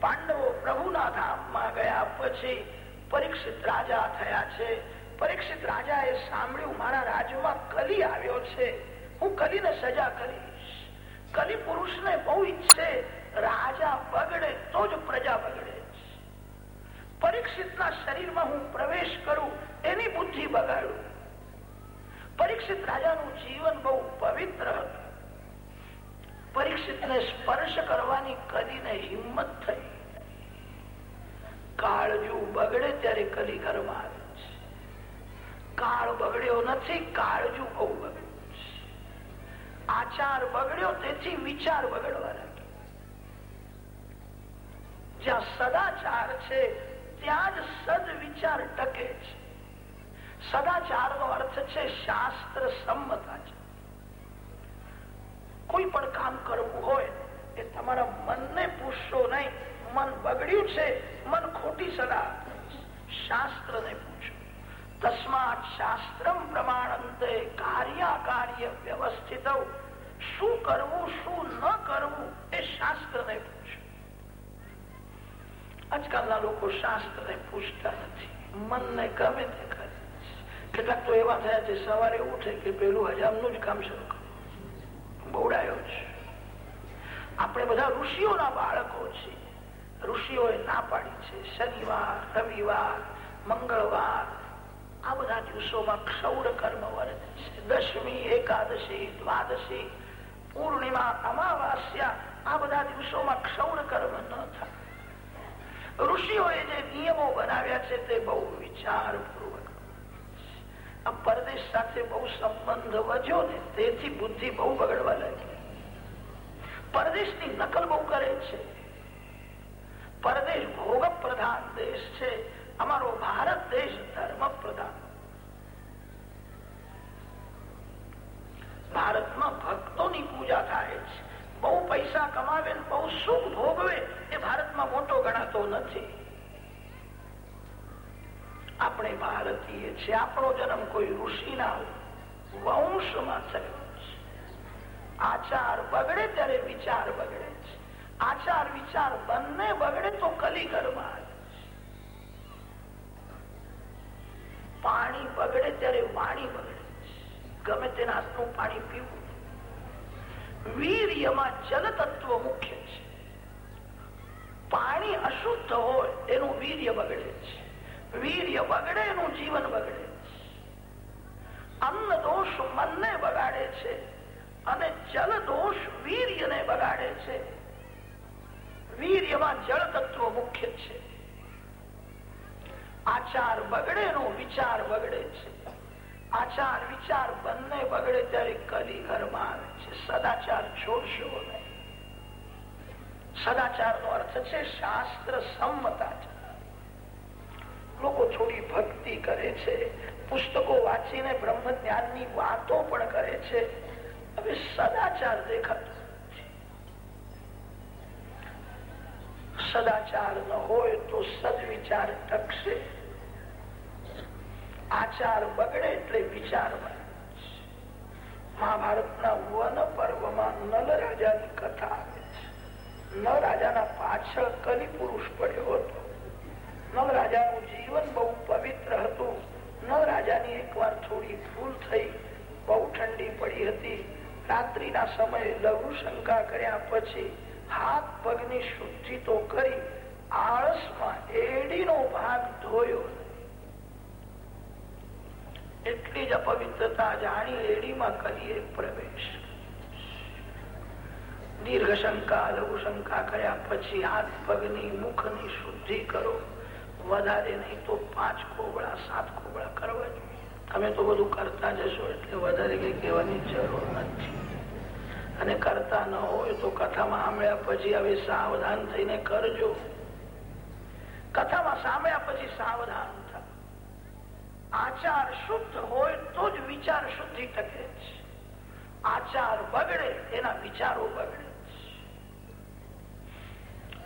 પાંડવો પ્રભુના ધામમાં ગયા પછી પરીક્ષિત રાજા થયા છે પરીક્ષિત રાજા એ સાંભળ્યું, મારા રાજ્યમાં કલી આવ્યો છે। હું કલીને સજા કરીશ। કલી પુરુષને બહુ ઈચ્છે। રાજા બગડે તો જ પ્રજા બગડે। પરીક્ષિતના શરીરમાં હું પ્રવેશ કરું, એની બુદ્ધિ બગાડું. પરીક્ષિત રાજાનું જીવન બહુ પવિત્ર હતું. પરીક્ષિતને સ્પર્શ કરવાની કલીને હિંમત થઈ. કાળજુ બગડે ત્યારે કલી કરવા આવે છે. કાળ બગડ્યો નથી, કાળજુ બહુ બગડ્યું છે. આચાર બગડ્યો, તેથી વિચાર બગડવા લાગ્યો. જ્યાં સદાચાર છે ત્યાં જ સદ વિચાર ટકે છે. સદાચાર નો અર્થ છે શાસ્ત્ર સંમતા છે કોઈ પણ કામ કરવું હોય એ તમારા મનને પૂછશો નહીં. મન બગડ્યું છે, મન ખોટી સલાહ શાસ્ત્ર ને પૂછો. તસ્માત શાસ્ત્ર પ્રમાણંતે કાર્ય કાર્ય વ્યવસ્થિત શું કરવું, શું ન કરવું એ શાસ્ત્ર ને પૂછો. આજકાલના લોકો શાસ્ત્ર ને પૂછતા નથી. મનને ગમે તે કરે કેટલાક તો એવા થયા છે, સવારે ઉઠે કે પેલું હજામનું જ કામ શરૂ કરે. બહુડાયો છે. આપણે બધા ઋષિઓના બાળકો છીએ. ઋષિઓએ ના પાડી છે. શનિવાર, રવિવાર, મંગળવાર, આ બધા દિવસોમાં ક્ષૌર કર્મ વર્ત છે. દશમી, એકાદશી, દ્વાદશી, પૂર્ણિમા, અમાવાસ્યા, આ બધા દિવસોમાં ક્ષૌર કર્મ ન થાય. ઋષિઓએ જે નિયમો બનાવ્યા છે તે બહુ વિચારપૂર્વક. આ પરદેશ સાથે બહુ સંબંધ વધ્યો ને તેથી બુદ્ધિ બહુ બગડવા લાગી. પરદેશની નકલ બહુ કરે છે. પરદેશ ભોગ પ્રધાન દેશ છે. અમારો ભારત દેશ ધર્મ પ્રધાન ભારતમાં ભક્તોની પૂજા થાય છે. બહુ પૈસા કમાવે બહુ સુખ ભોગવે એ ભારતમાં મોટો ગણાતો નથી. આપણે ભારતીય છે આપણો જન્મ કોઈ ઋષિના વંશમાં થયો આચાર બગડે ત્યારે વિચાર બગડે છે. આચાર વિચાર બંને બગડે તો કલીકરમાં પાણી બગડે ત્યારે વાણી બગડે ગમે તેના હાથનું પાણી પીવું વીર્યમાં જલ તત્વ મુખ્ય છે. પાણી અશુદ્ધ હોય એનું વીર્ય બગડે છે. વીર્ય બગડે, એનું જીવન બગડે અન્ન દોષ મનને બગાડે છે અને જલ દોષ વીર્યને બગાડે છે. વીર્યમાં જળ તત્વ મુખ્ય છે. આચાર બગડે નો વિચાર બગડે છે. આચાર વિચાર બંને બગડે ત્યારે કલી ઘરમાં આવે સદાચાર છોડશો નહીં. સદાચાર નો અર્થ છે શાસ્ત્ર સંમતાચાર લોકો થોડી ભક્તિ કરે છે, પુસ્તકો વાંચીને બ્રહ્મ જ્ઞાનની વાતો પણ કરે છે. હવે સદાચાર દેખાતો સદાચાર ન હોય તો સદવિચાર ટકશે. આચાર બગડે એટલે વિચાર મહાભારતના વન પર્વમાં નલ રાજાની કથા આવે છે. નલ રાજાના પાછળ કલી પુરુષ પડ્યો હતો. નલ રાજાનું જીવન બહુ પવિત્ર હતું. નલ રાજાની એકવાર થોડી ભૂલ થઈ. બહુ ઠંડી પડી હતી. રાત્રિના સમયે લઘુ શંકા કર્યા પછી હાથ પગની શુદ્ધિ તો કરી આળસમાં એડીનો ભાગ ધોયો. એટલી જ અપવિત્રતા જાણી એડીમાં કરીએ પ્રવેશ. દીર્ઘ શંકા, લઘુ શંકા કર્યા પછી હાથ પગની મુખની શુદ્ધિ કરો. વધારે નહીં તો પાંચ કોબળા સાત કોબળા કરવા જોઈએ. તમે તો બધું કરતા જશો એટલે વધારે કઈ કહેવાની જરૂર નથી. અને કરતા ન હોય તો કથામાં સાંભળ્યા પછી હવે સાવધાન થઈને કરજો. કથામાં સાંભળ્યા પછી સાવધાન આચાર શુદ્ધ હોય તો જ વિચાર શુદ્ધિ ટકે છે. આચાર બગડે એના વિચારો બગડે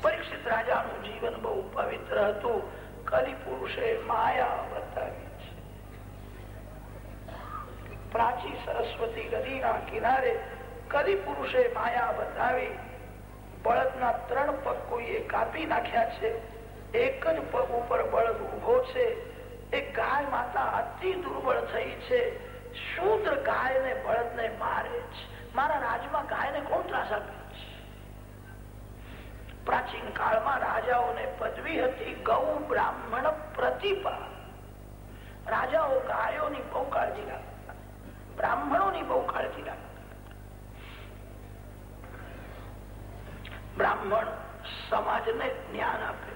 પરીક્ષિત રાજાનું જીવન બહુ પવિત્ર હતું. કલી પુરુષે માયા બતાવી છે. પ્રાચી સરસ્વતી નદીના કિનારે કલી પુરુષે માયા બતાવી. બળદના ત્રણ પગ કોઈએ કાપી નાખ્યા છે. એક જ પગ ઉપર બળદ ઊભો છે. ગાય માતા અતિ દુર્બળ થઈ છે. શૂદ્ર ગાય ને બળદ ને મારે છે. મારા રાજમાં ગાય ને કોણ ત્રાસ આપે છે? પ્રાચીન કાળમાં રાજાઓને પદવી હતી ગૌ બ્રાહ્મણ પ્રતિપા. રાજાઓ ગાયોની બહુ કાળજી રાખતા, બ્રાહ્મણોની બહુ કાળજી રાખતા. બ્રાહ્મણ સમાજને જ્ઞાન આપે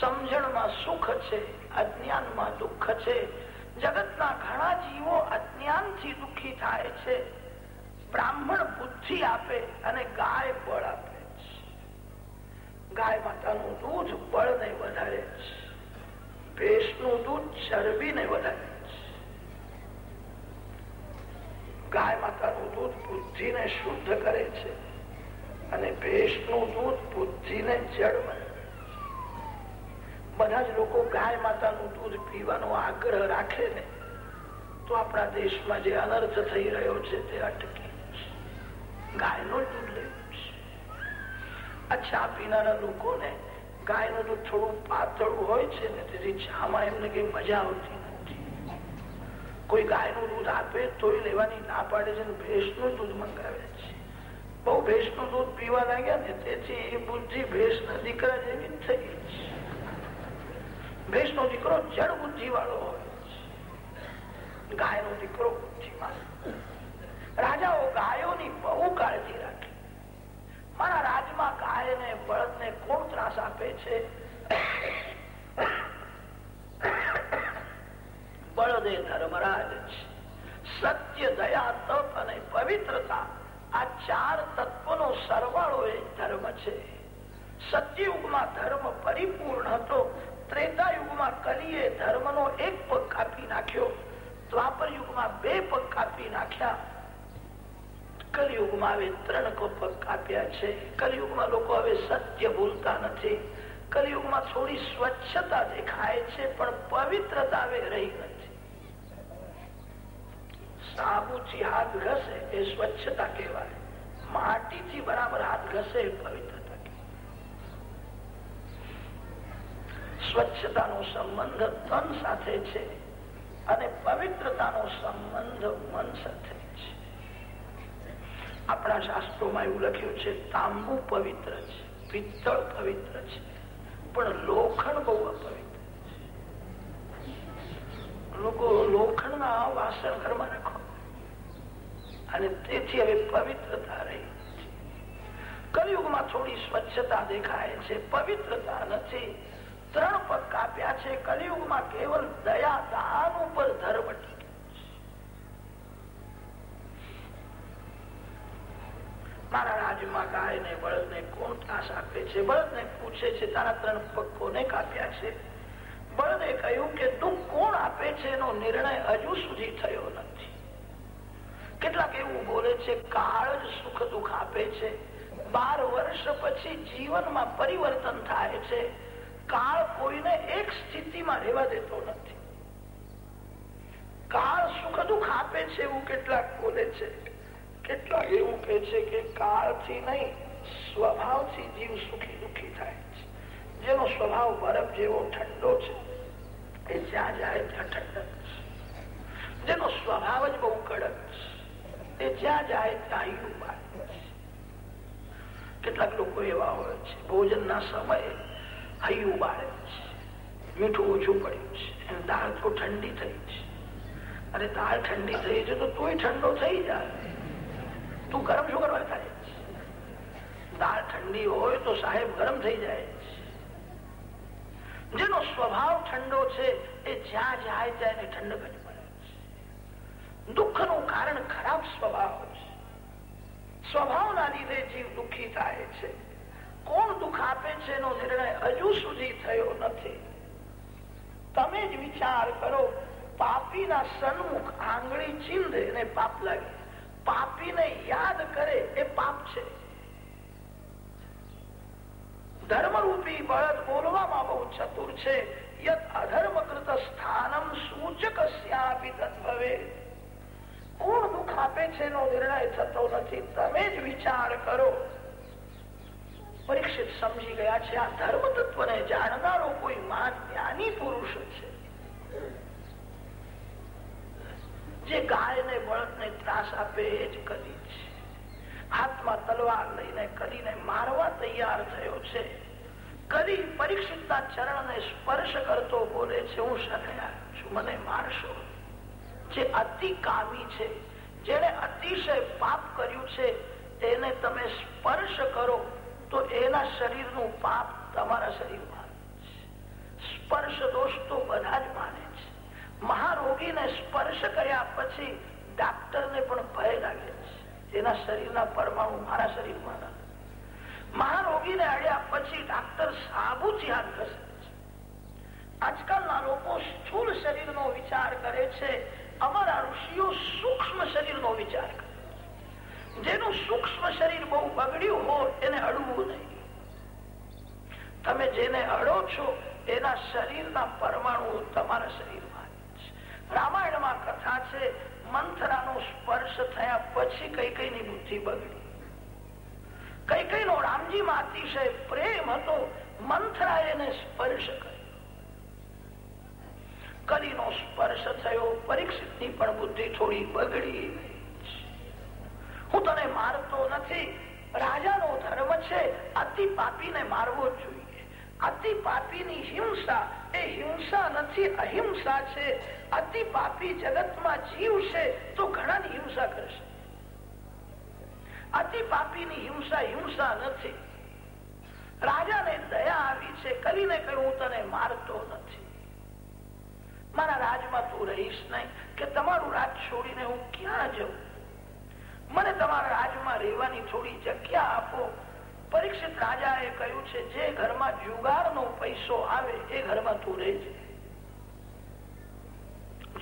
સમજણમાં સુખ છે, અજ્ઞાનમાં દુઃખ છે, જગતના ઘણા જીવો અજ્ઞાનથી દુઃખી થાય છે. બ્રાહ્મણ બુદ્ધિ આપે અને ગાય બળ આપે છે. ગાય માતાનું દૂધ બળને વધારે છે. ભેંસનું દૂધ ચરબીને વધારે છે. ગાય માતાનું દૂધ બુદ્ધિને શુદ્ધ કરે છે અને ભેંસનું દૂધ બુદ્ધિને જળ બને બધા જ લોકો ગાય માતાનું દૂધ પીવાનો આગ્રહ રાખે ને, તો આપણા દેશમાં જે અનર્થ થઈ રહ્યો છે તે અટકે. ગાયનો દૂધ લેવું છે. આ ચા પીનારા લોકોને ગાયનું દૂધ થોડું પાતળું હોય છે ને, તેથી ચામાં એમને કઈ મજા આવતી નથી. કોઈ ગાયનું દૂધ આપે તોય લેવાની ના પાડે છે ભેંસનું દૂધ મંગાવે છે. બહુ ભેંસનું દૂધ પીવા લાગ્યા ને, તેથી એ બુદ્ધિ ભેંસના દીકરા જેવી થઈ છે. ભેંસ નો દીકરો જળ બુદ્ધિ વાળો હોય ગાય નો દીકરો બુદ્ધિમાન. રાજાઓ ગાયોની બહુ કાળજી રાખે. મારા રાજમાં ગાય ને બળદ ને કોણ ત્રાસ આપે છે? બળદે ધર્મરાજ છે. સત્ય, દયા, તપ અને પવિત્રતા આ ચાર તત્વનો સરવાળો એ ધર્મ છે. સત્યયુગમાં ધર્મ પરિપૂર્ણ હતો. ત્રેતા યુગમાં કલીએ ધર્મનો એક પગ કાપી નાખ્યો. દ્વાપર યુગમાં બે પગ કાપી નાખ્યા. કલયુગમાં હવે નથી. કલયુગમાં થોડી સ્વચ્છતા દેખાય છે, પણ પવિત્રતા હવે રહી નથી. સાબુથી હાથ ઘસે એ સ્વચ્છતા કહેવાય. માટીથી બરાબર હાથ ઘસે એ પવિત્રતા સ્વચ્છતાનો સંબંધ ધન સાથે છે અને પવિત્રતાનો સંબંધ મન સાથે છે. આપણા શાસ્ત્રોમાં એવું લખ્યું છે, તાંબુ પવિત્ર છે, પિત્તળ પવિત્ર છે, પણ લોખંડ બહુ અપવિત્ર લોકો લોખંડના વાસણ ઘરમાં રાખો અને તેથી હવે પવિત્રતા રહી કલયુગમાં થોડી સ્વચ્છતા દેખાય છે, પવિત્રતા નથી. ત્રણ પગ કાપ્યા છે, કલયુગમાં કેવલ દયા, દાન ઉપર ધર્મ મારા રાજ્યમાં ગાય ને બળદ ને કોણ ત્રાસ આપે છે? બળદ ને પૂછે છે, તારા ત્રણ પગ કોને કાપ્યા છે? બળદે કહ્યું કે દુઃખ કોણ આપે છે એનો નિર્ણય હજુ સુધી થયો નથી. કેટલાક એવું બોલે છે, કાળ જ સુખ દુઃખ આપે છે. બાર વર્ષ પછી જીવનમાં પરિવર્તન થાય છે. કાળ કોઈને એક સ્થિતિમાં રહેવા દેતો નથી. કાળ સુખ દુઃખ આપે છે એવું કેટલાક બોલે છે. કેટલાક એવું કે છે કે કાળથી નહીં, સ્વભાવથી જીવ સુખી દુઃખી થાય છે. જેનો સ્વભાવ બરફ જેવો ઠંડો છે, એ જ્યાં જાય ત્યાં ઠંડક છે. જેનો સ્વભાવ જ બહુ કડક છે, એ જ્યાં જાય ત્યાં કેટલાક લોકો એવા હોય છે ભોજન ના સમયે હૈયું બાળે છે. મીઠું ઓછું પડ્યું છે. દાળ તો ઠંડી થઈ છે. અને દાળ ઠંડી થઈ છે તો તોય ઠંડો થઈ જાય. તું ગરમ શું કરવા થાય દાળ ઠંડી હોય તો સાહેબ ગરમ થઈ જાય જેનો સ્વભાવ ઠંડો છે એ જ્યાં જાય ત્યાં એને ઠંડક જ મળે છે. દુઃખનું કારણ ખરાબ સ્વભાવ છે. સ્વભાવના લીધે જીવ દુઃખી થાય છે. કોણ દુઃખ આપે છે એનો નિર્ણય હજુ સુધી થયો નથી. તમે જ વિચાર કરો, પાપીના સન્મુખ આંગળી ચીંધે એને પાપ લાગે. પાપીને યાદ કરે એ પાપ છે. ધર્મરૂપી બળદ બોલવામાં બહુ ચતુર છે. યત અધર્મકૃત સ્થાનમ સૂચક તદ્ભવે. કોણ દુઃખ આપે છે એનો નિર્ણય થતો નથી. તમે જ વિચાર કરો. પરીક્ષિત સમજી ગયા છે, આ ધર્મ તત્વને જાણનારો કોઈ મહાન જ્ઞાની પુરુષ છે. જે ગાય ને બળદ ને ત્રાસ આપે એ જ કરી છે. હાથમાં તલવાર લઈને કરીને મારવા તૈયાર થયો છે. કદી પરીક્ષિતના ચરણને સ્પર્શ કરતો બોલે છે, હું શરણ્યા છું, મને મારશો. જે અતિ કામી છે જેને અતિશય પાપ કર્યું છે, તેને તમે સ્પર્શ કરો. તો એના શરીરનું પાપ તમારા શરીરમાં સ્પર્શ દોષ તો બધા જ માને છે. મહારોગીને સ્પર્શ કર્યા પછી ડાક્ટરને પણ ભય લાગે છે. એના શરીરના પરમાણુ મારા શરીરમાં મહારોગીને અડ્યા પછી ડાક્ટર સાબુથી હાથ ઘસે આજકાલના લોકો સ્થૂળ શરીરનો વિચાર કરે છે. અમારા ઋષિઓ સૂક્ષ્મ શરીરનો વિચાર કરે જેનું સૂક્ષ્મ શરીર બહુ બગડ્યું હોય, એને અડવું નહીં. તમે જેને અડો છો, એના શરીરના પરમાણુ તમારા શરીરમાં રામાયણમાં કથા છે, મંથરાનો સ્પર્શ થયા પછી કઈ કઈ ની બુદ્ધિ બગડી. કઈ કઈ નો રામજી માં અતિશય પ્રેમ હતો મંથરા એને સ્પર્શ કર્યો. કલી નો સ્પર્શ થયો પરીક્ષિતની પણ બુદ્ધિ થોડી બગડી. હું તને મારતો નથી. રાજાનો ધર્મ છે, અતિ પાપીને મારવો જોઈએ. અતિ પાપીની હિંસા એ હિંસા નથી, અહિંસા છે. અતિ પાપી જગતમાં જીવ છે, તો ઘણાની હિંસા કરશે. અતિ પાપીની હિંસા હિંસા નથી. રાજાને દયા આવી છે, કરીને કહ્યું હું તને મારતો નથી. મારા રાજમાં તું રહીશ નહીં, કે તમારું રાજ છોડીને હું ક્યાં જઉં? મને તમારા રાજમાં રહેવાની થોડી જગ્યા આપો. પરીક્ષિત રાજાએ કહ્યું છે, જે ઘરમાં જુગારનો પૈસો આવે, એ ઘરમાં તું રહેજે.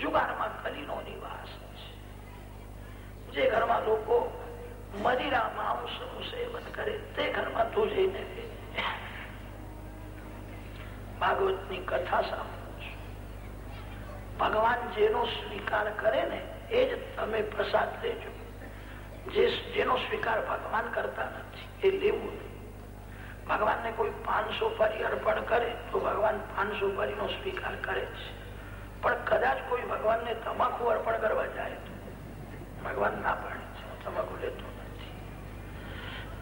જુગારમાં કલીનો નિવાસ છે. જે ઘરમાં લોકો મદિરા માંસનું સેવન કરે, તે ઘરમાં તું જઈને ભાગવતની કથા સાંભળો ભગવાન જેનો સ્વીકાર કરે ને, એ જ તમે પ્રસાદ લેજો. જેનો સ્વીકાર ભગવાન કરતા નથી, એ લેવું ભગવાન ને કોઈ પાંચસો ફરી અર્પણ કરે, તો ભગવાન પાંચસો પરી સ્વીકાર કરે છે. પણ કદાચ કોઈ ભગવાન ને તમાકુ અર્પણ કરવા જાય તો ભગવાન ના પાડે છે તમાકુ લેતો નથી.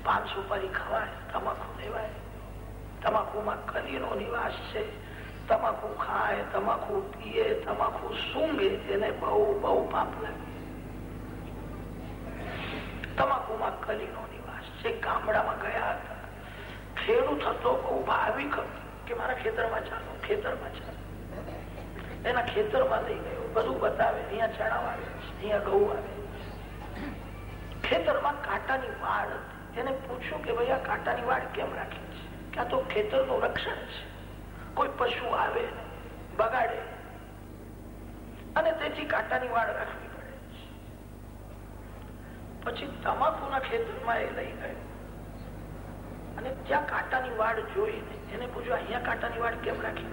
પાંચસો ફરી ખવાય, તમાકુ લેવાય. તમાકુમાં કલીનો નિવાસ છે. તમાકુ ખાય, તમાકુ પીએ, તમાકુ સૂંઘે એને બહુ બહુ પાપ લાગે. તમાકુમાં કલીનો નિવાસ છે. ગામડામાં ગયા હતા. ખેડૂત હતો, બહુ ભાવિક હતો કે મારા ખેતરમાં ચાલો ખેતરમાં ચાલો. એના ખેતરમાં લઈ ગયો. બધું બતાવે. અહીંયા ચણા આવે અહીંયા ઘઉં આવે ખેતરમાં કાંટાની વાડ હતી. એને પૂછ્યું કે ભાઈ આ કાંટાની વાડ કેમ રાખી છે? કે આ તો ખેતરનું રક્ષણ છે. કોઈ પશુ આવે બગાડે અને તેથી કાંટાની વાડ રાખવી પછી તમાકુના ખેતરમાં એ લઈ ગયો. અને ત્યાં કાંટાની વાડ જોઈને એને પૂછ્યું, અહીંયા કાંટાની વાડ કેમ રાખી?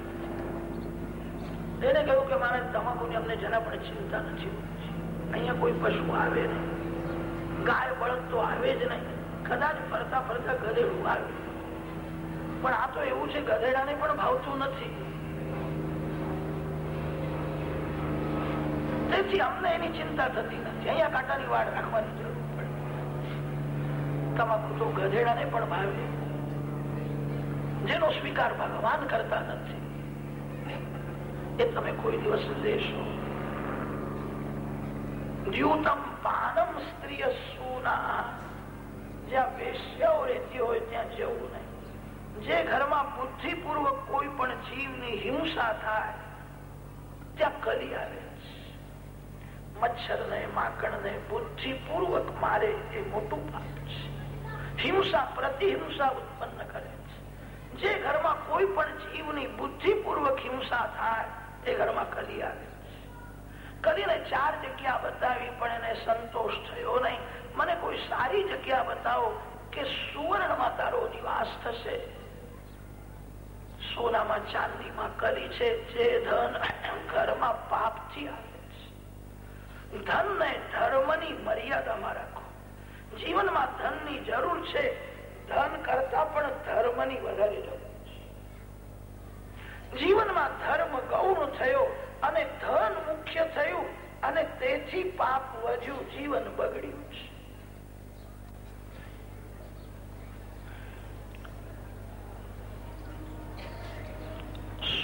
એને કહ્યું કે, મારે તમાકુની અમને જરા પણ ચિંતા નથી અહીંયા કોઈ પશુ આવે નહીં. ગાય, બળદ તો આવે જ નહીં. કદાચ ફરતા ફરતા ગધેડું આવે. પણ આ તો એવું છે, ગધેડાને પણ ભાવતું નથી. તેથી અમને એની ચિંતા થતી નથી. અહીંયા કાંટાની વાડ રાખવાની જરૂર તમાકુ તો ગધેડાને પણ ભાવે જેનો સ્વીકાર ભગવાન કરતા નથી. એ તમે કોઈ દિવસ લેશો. દ્યુતમ પાનમ સ્ત્રીય સુના. જ્યાં વેશ્યાઓ રહેતી હોય ત્યાં જવું નહીં. જે ઘરમાં બુદ્ધિપૂર્વક કોઈ પણ જીવની હિંસા થાય, ત્યાં કલી આવે મચ્છર ને માકડ ને બુદ્ધિપૂર્વક મારે એ મોટું પાપ છે. હિંસા પ્રતિહિંસા ઉત્પન્ન કરે છે. જે ઘરમાં કોઈ પણ જીવની બુદ્ધિપૂર્વક હિંસા થાય, એ ઘરમાં કલી આવે કરીને ચાર જગ્યા બતાવી પણ એને સંતોષ થયો નહીં. મને કોઈ સારી જગ્યા બતાવો કે સુવર્ણમાં તારો નિવાસ થશે. સોનામાં ચાંદીમાં કલી છે, જે ધન ઘરમાં પાપથી આવે છે. ધન ને ધર્મની મર્યાદામાં રાખો જીવનમાં ધનની જરૂર છે. ધન કરતા પણ ધર્મની વધારે જરૂર છે. જીવનમાં ધર્મ ગૌણ થયો અને ધન મુખ્ય થયું અને તેથી પાપ વધ્યું, જીવન બગડ્યું છે.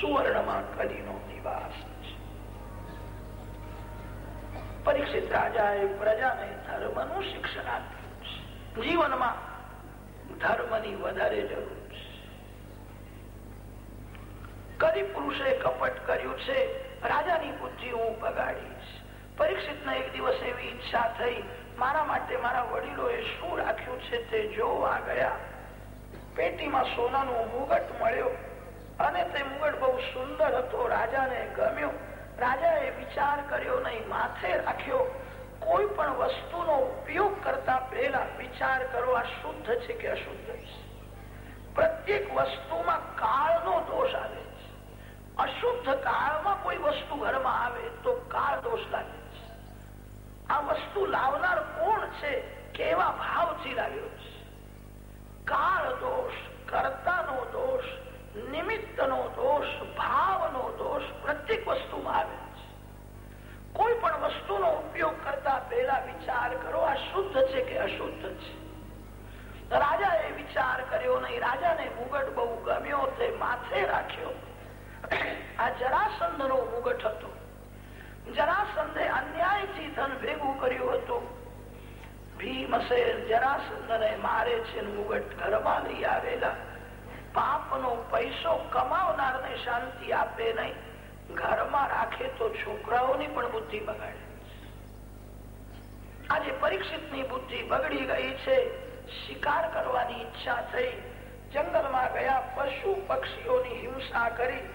સુવર્ણમાં કલીનો નિવાસ પરીક્ષિત રાજાએ પ્રજાને ધર્મનું શિક્ષણ આપ્યું. જીવનમાં ધર્મની વધારે જરૂર છે. કરી પુરુષે કપટ કર્યું છે, રાજાની બુદ્ધિ હું બગાડીશ. પરીક્ષિત એક દિવસ એવી ઈચ્છા થઈ, મારા માટે મારા વડીલોએ શું રાખ્યું છે તે જોવા ગયા. પેટીમાં સોનાનું મુગટ મળ્યો અને તે મુગટ બહુ સુંદર હતો, રાજાને ગમ્યો. રાજાએ વિચાર કર્યો નહીં, માથે રાખ્યો. કોઈ પણ વસ્તુનો ઉપયોગ કરતા પહેલા વિચાર કરો આ શુદ્ધ છે કે અશુદ્ધ છે? પ્રત્યેક વસ્તુમાં કાળનો દોષ આવે છે. અશુદ્ધ કાળમાં કોઈ વસ્તુ ઘરમાં આવે તો કાળ દોષ લાગે છે. આ વસ્તુ લાવનાર કોણ છે? કેવા ભાવથી લાવ્યો છે? કાળ દોષ, કર્તાનો દોષ, નિમિત્તનો દોષ, ભાવનો દોષ પ્રત્યેક વસ્તુમાં આવે છે. કોઈ પણ વસ્તુનો ઉપયોગ કરતા પહેલા વિચાર કરો, આ શુદ્ધ છે કે અશુદ્ધ છે? રાજા એ વિચાર કર્યો નહીં. રાજાને મુગટ બહુ ગમ્યો, તે માથે રાખ્યો. આ જરાસંધ નો મુગટ હતો. જરાસંધે અન્યાયથી ધન ભેગું કર્યું હતું. ભીમસેર જરાસંધ ને મારે છે મુગટ ઘરમાં લઈ આવેલા. પાપનો પૈસો કમાવનારને શાંતિ આપે નહીં. ઘરમાં રાખે તો છોકરાઓની પણ બુદ્ધિ બગાડે. આજે પરીક્ષિતની બુદ્ધિ બગડી ગઈ છે. શિકાર કરવાની ઈચ્છા થઈ. જંગલમાં ગયા પશુ પક્ષીઓની હિંસા કરી.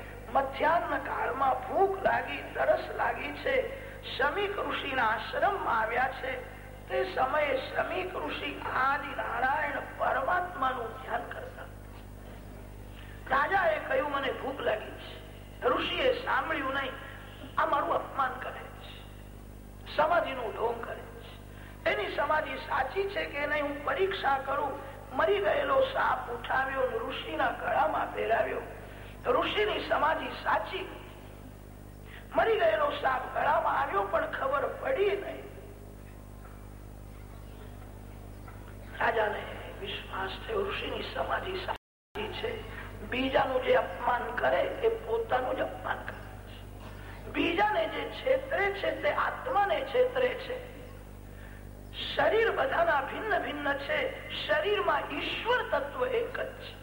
ભૂખ લાગી, તરસ લાગી છે. શ્રમિક ઋષિના આશ્રમમાં આવ્યા છે. તે સમયે શ્રમિક ઋષિ આદિ નારાયણ પરમાત્માનું ધ્યાન કરતા. રાજાએ કહ્યું, મને ભૂખ લાગી. ઋષિએ સાંભળ્યું નહીં. આ મારું અપમાન કરે છે. સમાધિનું ઢોંગ કરે છે. એની સમાધિ સાચી છે કે નહીં હું પરીક્ષા કરું? મરી ગયેલો સાપ ઉઠાવ્યો ઋષિના ગળામાં પહેરાવ્યો ઋષિની સમાધિ સાચી. મરી ગયેલો સાપ ગળામાં આવ્યો પણ ખબર પડી નહીં. રાજાને વિશ્વાસ થયો. ઋષિની સમાધિ સાચી છે. બીજાનું જે અપમાન કરે એ પોતાનું જ અપમાન કરે બીજાને જે છેતરે છે તે આત્માને છેતરે છે. શરીર બધાના ભિન્ન ભિન્ન છે. શરીરમાં ઈશ્વર તત્વ એક જ છે.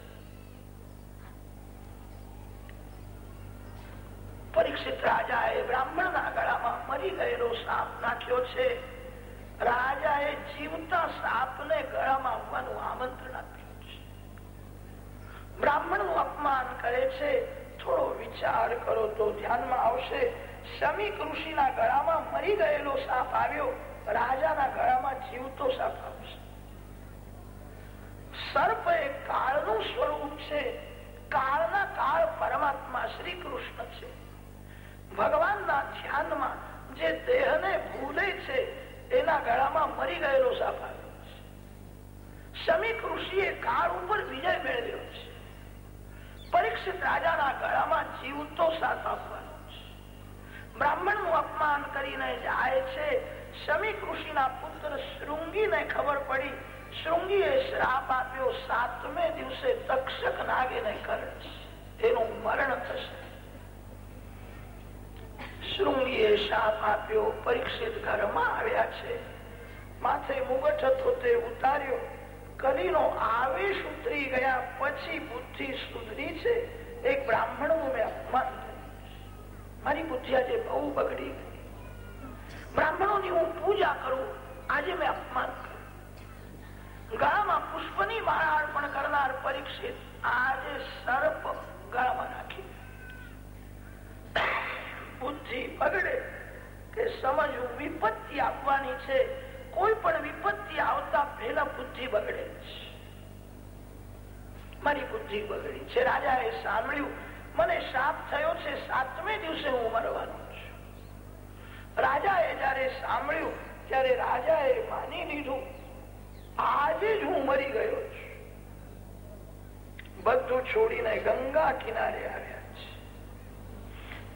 પરીક્ષિત રાજાએ બ્રાહ્મણના ગળામાં મરી ગયેલો સાપ નાખ્યો છે. રાજાએ જીવતા સાપને ગળામાં આવવાનું આમંત્રણ આપ્યું છે. બ્રાહ્મણનું અપમાન કરે છે. થોડો વિચાર કરો તો ધ્યાનમાં આવશે. શમીક ઋષિના ગળામાં મરી ગયેલો સાપ આવ્યો. રાજાના ગળામાં જીવતો સાપ આવશે. સર્પ એ કાળનું સ્વરૂપ છે. કાળના કાળ પરમાત્મા શ્રી કૃષ્ણ છે. ભગવાનના ધ્યાનમાં જે દેહને ભૂલે છે, એના ગળામાં મરી ગયેલો સાપ આવ્યો છે. શમીક ઋષિએ કાળ ઉપર વિજય મેળવ્યો છે. પરીક્ષિત રાજાના ગળામાં જીવતો સાપ આપવાનો બ્રાહ્મણનું અપમાન કરીને જાય છે. શમીક ઋષિના પુત્ર શૃંગીને ખબર પડી. શૃંગીએ શ્રાપ આપ્યો, સાતમે દિવસે તક્ષક નાગીને કરે તેનું મરણ થશે. શૃંગીએ શાપ આપ્યો, પરીક્ષિત ઘરમાં આવ્યા છે. માથે મુગટ હતો તે ઉતાર્યો. કલીનો આવેશ ઉતરી ગયા. પછી બુદ્ધિ સુધરી છે. એક બ્રાહ્મણનું મેં અપમાન મારી બુદ્ધિ આજે બહુ બગડી ગઈ. બ્રાહ્મણોની હું પૂજા કરું, આજે મેં અપમાન કર્યું. ગળામાં પુષ્પની માળા અર્પણ કરનાર પરીક્ષિત આજે સર્પ ગળામાં નાખી બુદ્ધિ બગડે કે સમજવું વિપત્તિ આપવાની છે. કોઈ પણ વિપત્તિ આવતા પહેલા બુદ્ધિ બગડે છે. મારી બુદ્ધિ બગડી છે. રાજાએ સાંભળ્યું, મને શાપ થયો છે, સાતમે દિવસે હું મરવાનો છું. રાજાએ જયારે સાંભળ્યું, ત્યારે રાજાએ માની લીધું, આજે જ હું મરી ગયો છું. બધું છોડીને ગંગા કિનારે આવ્યા છે.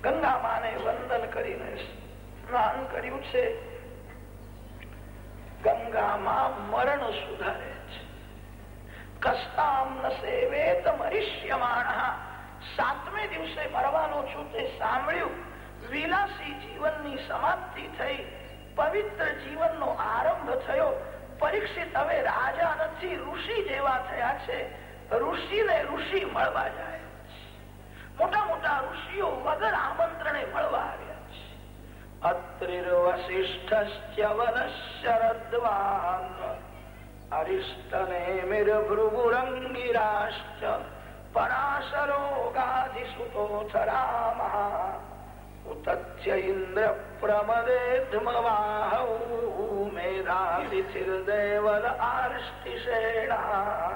ગંગા માને વંદન કરીને સ્નાન કર્યું છે. ગંગામાં મરણ સુધારે છે. કસ્તામ ન મરિષ્યમાણ સાતમે દિવસે મરવાનો છું તે સાંભળ્યું. વિલાસી જીવનની સમાપ્તિ થઈ. પવિત્ર જીવનનો આરંભ થયો. પરીક્ષિત હવે રાજા નથી, ઋષિ જેવા થયા છે. ઋષિને ઋષિ મળવા જાય. મોટા મોટા ઋષિઓ વગર છે અત્રિર્વશિષ્ઠ વનશરદ્વાન અરિષ્ટનેમિર્ભૃગુરંગિરાશ્ચ પરાશરો ગાધિસુતોથ રામઃ ઉતથ્ય ઇન્દ્ર પ્રમદેધ્મવાહૌ મેધાતિથિર્દેવલ આર્ષ્ટિશેણા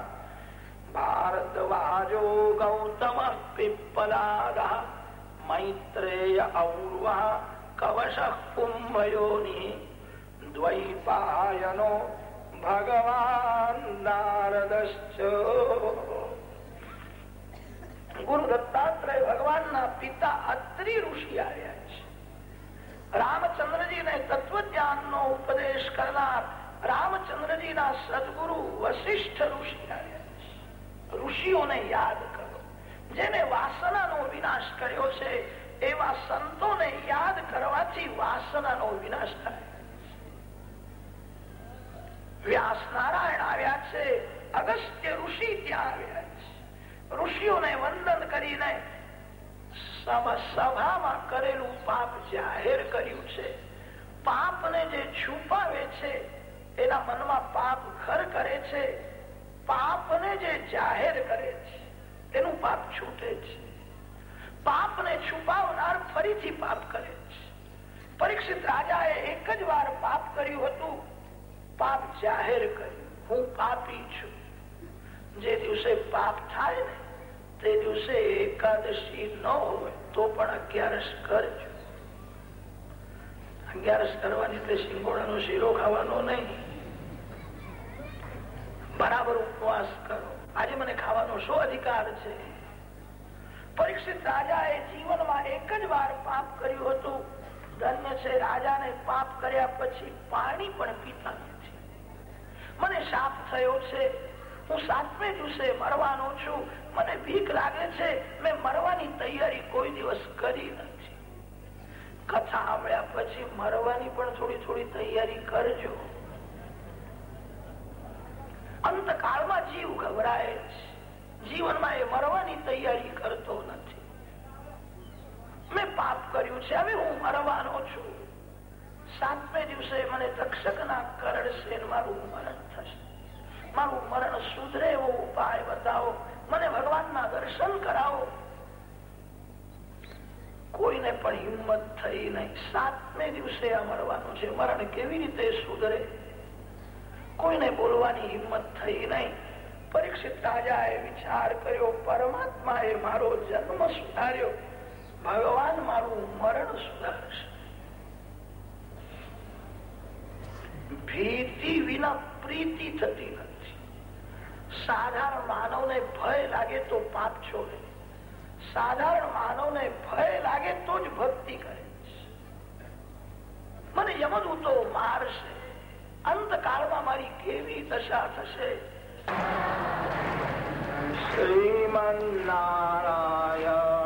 ભારદ્વાજો ગૌતમ પિપ્પલાદ મૈત્રેય ઔર્વ કવશ કુંભયોની દ્વૈપાયનો ભગવાન નારદશ્ચ ગુરુ દત્તાત્રેય ભગવાનના પિતા અત્રિ ઋષિ આવ્યા છે રામચંદ્રજીને તત્વજ્ઞાન નો ઉપદેશ કરનાર રામચંદ્રજીના સદગુરુ વશિષ્ઠ ઋષિ આવ્યા ઋષિઓને યાદ કરો જેને વાસનાનો વિનાશ કર્યો છે એવા સંતોને યાદ કરવાથી વાસનાનો વિનાશ થાય. વ્યાસ નારાયણ આવ્યા છે, અગસ્ત્ય ઋષિ ત્યાં આવ્યા છે. ઋષિઓને વંદન કરીને સભામાં કરેલું પાપ જાહેર કર્યું છે. પાપને જે છુપાવે છે, એના મનમાં પાપ ઘર કરે છે. પાપને જે જાહેર કરે છે તેનું પાપ છૂટે છે. પાપને છુપાવનાર ફરીથી પાપ કરે છે. પરીક્ષિત રાજાએ એક જ વાર પાપ કર્યું હતું. પાપ જાહેર કર્યું. હું પાપી છું. જે દિવસે પાપ થાય ને, તે દિવસે એકાદશી ન હોય તો પણ અગિયારસ કરજો. અગિયારસ કરવાની એટલે સિંગોડાનો શીરો ખાવાનો નહીં. બરાબર ઉપવાસ કરો. આજે મને ખાવાનો શું અધિકાર છે? પરીક્ષિત રાજાએ જીવનમાં એક જ વાર પાપ કર્યું હતું. ધન્ય છે રાજાને પાપ કર્યા પછી પાણી પણ પીતા નથી. મને શાપ થયો છે. હું સાતમે દિવસે મરવાનો છું. મને ભીખ લાગે છે. મેં મરવાની તૈયારી કોઈ દિવસ કરી નથી. કથા સાંભળ્યા પછી મરવાની પણ થોડી થોડી તૈયારી કરજો. અંતકાળમાં જીવ ગભરાય છે. જીવનમાં એ મરવાની તૈયારી કરતો નથી. મેં પાપ કર્યું છે, હવે હું મરવાનો છું. સાતમે દિવસે મને તક્ષકના કરડશે મારું મરણ થશે. મારું મરણ સુધરે એવો ઉપાય બતાવો. મને ભગવાનના દર્શન કરાવો. કોઈને પણ હિંમત થઈ નહીં. સાતમે દિવસે આ મરવાનું છે. મરણ કેવી રીતે સુધરે? કોઈને બોલવાની હિંમત થઈ નહીં. પરીક્ષિત રાજાએ વિચાર કર્યો પરમાત્મા એ મારો જન્મ સુધાર્યો. ભગવાન મારું મરણ સુધારશે. ભીતિ વિના પ્રીતિ થતી નથી. સાધારણ માનવને ભય લાગે તો પાપ છોડે. સાધારણ માનવને ભય લાગે તો જ ભક્તિ કરે મને યમદૂતો મારશે. અંતકાળમાં મારી કેવી દશા થશે? શ્રીમન નારાયણ.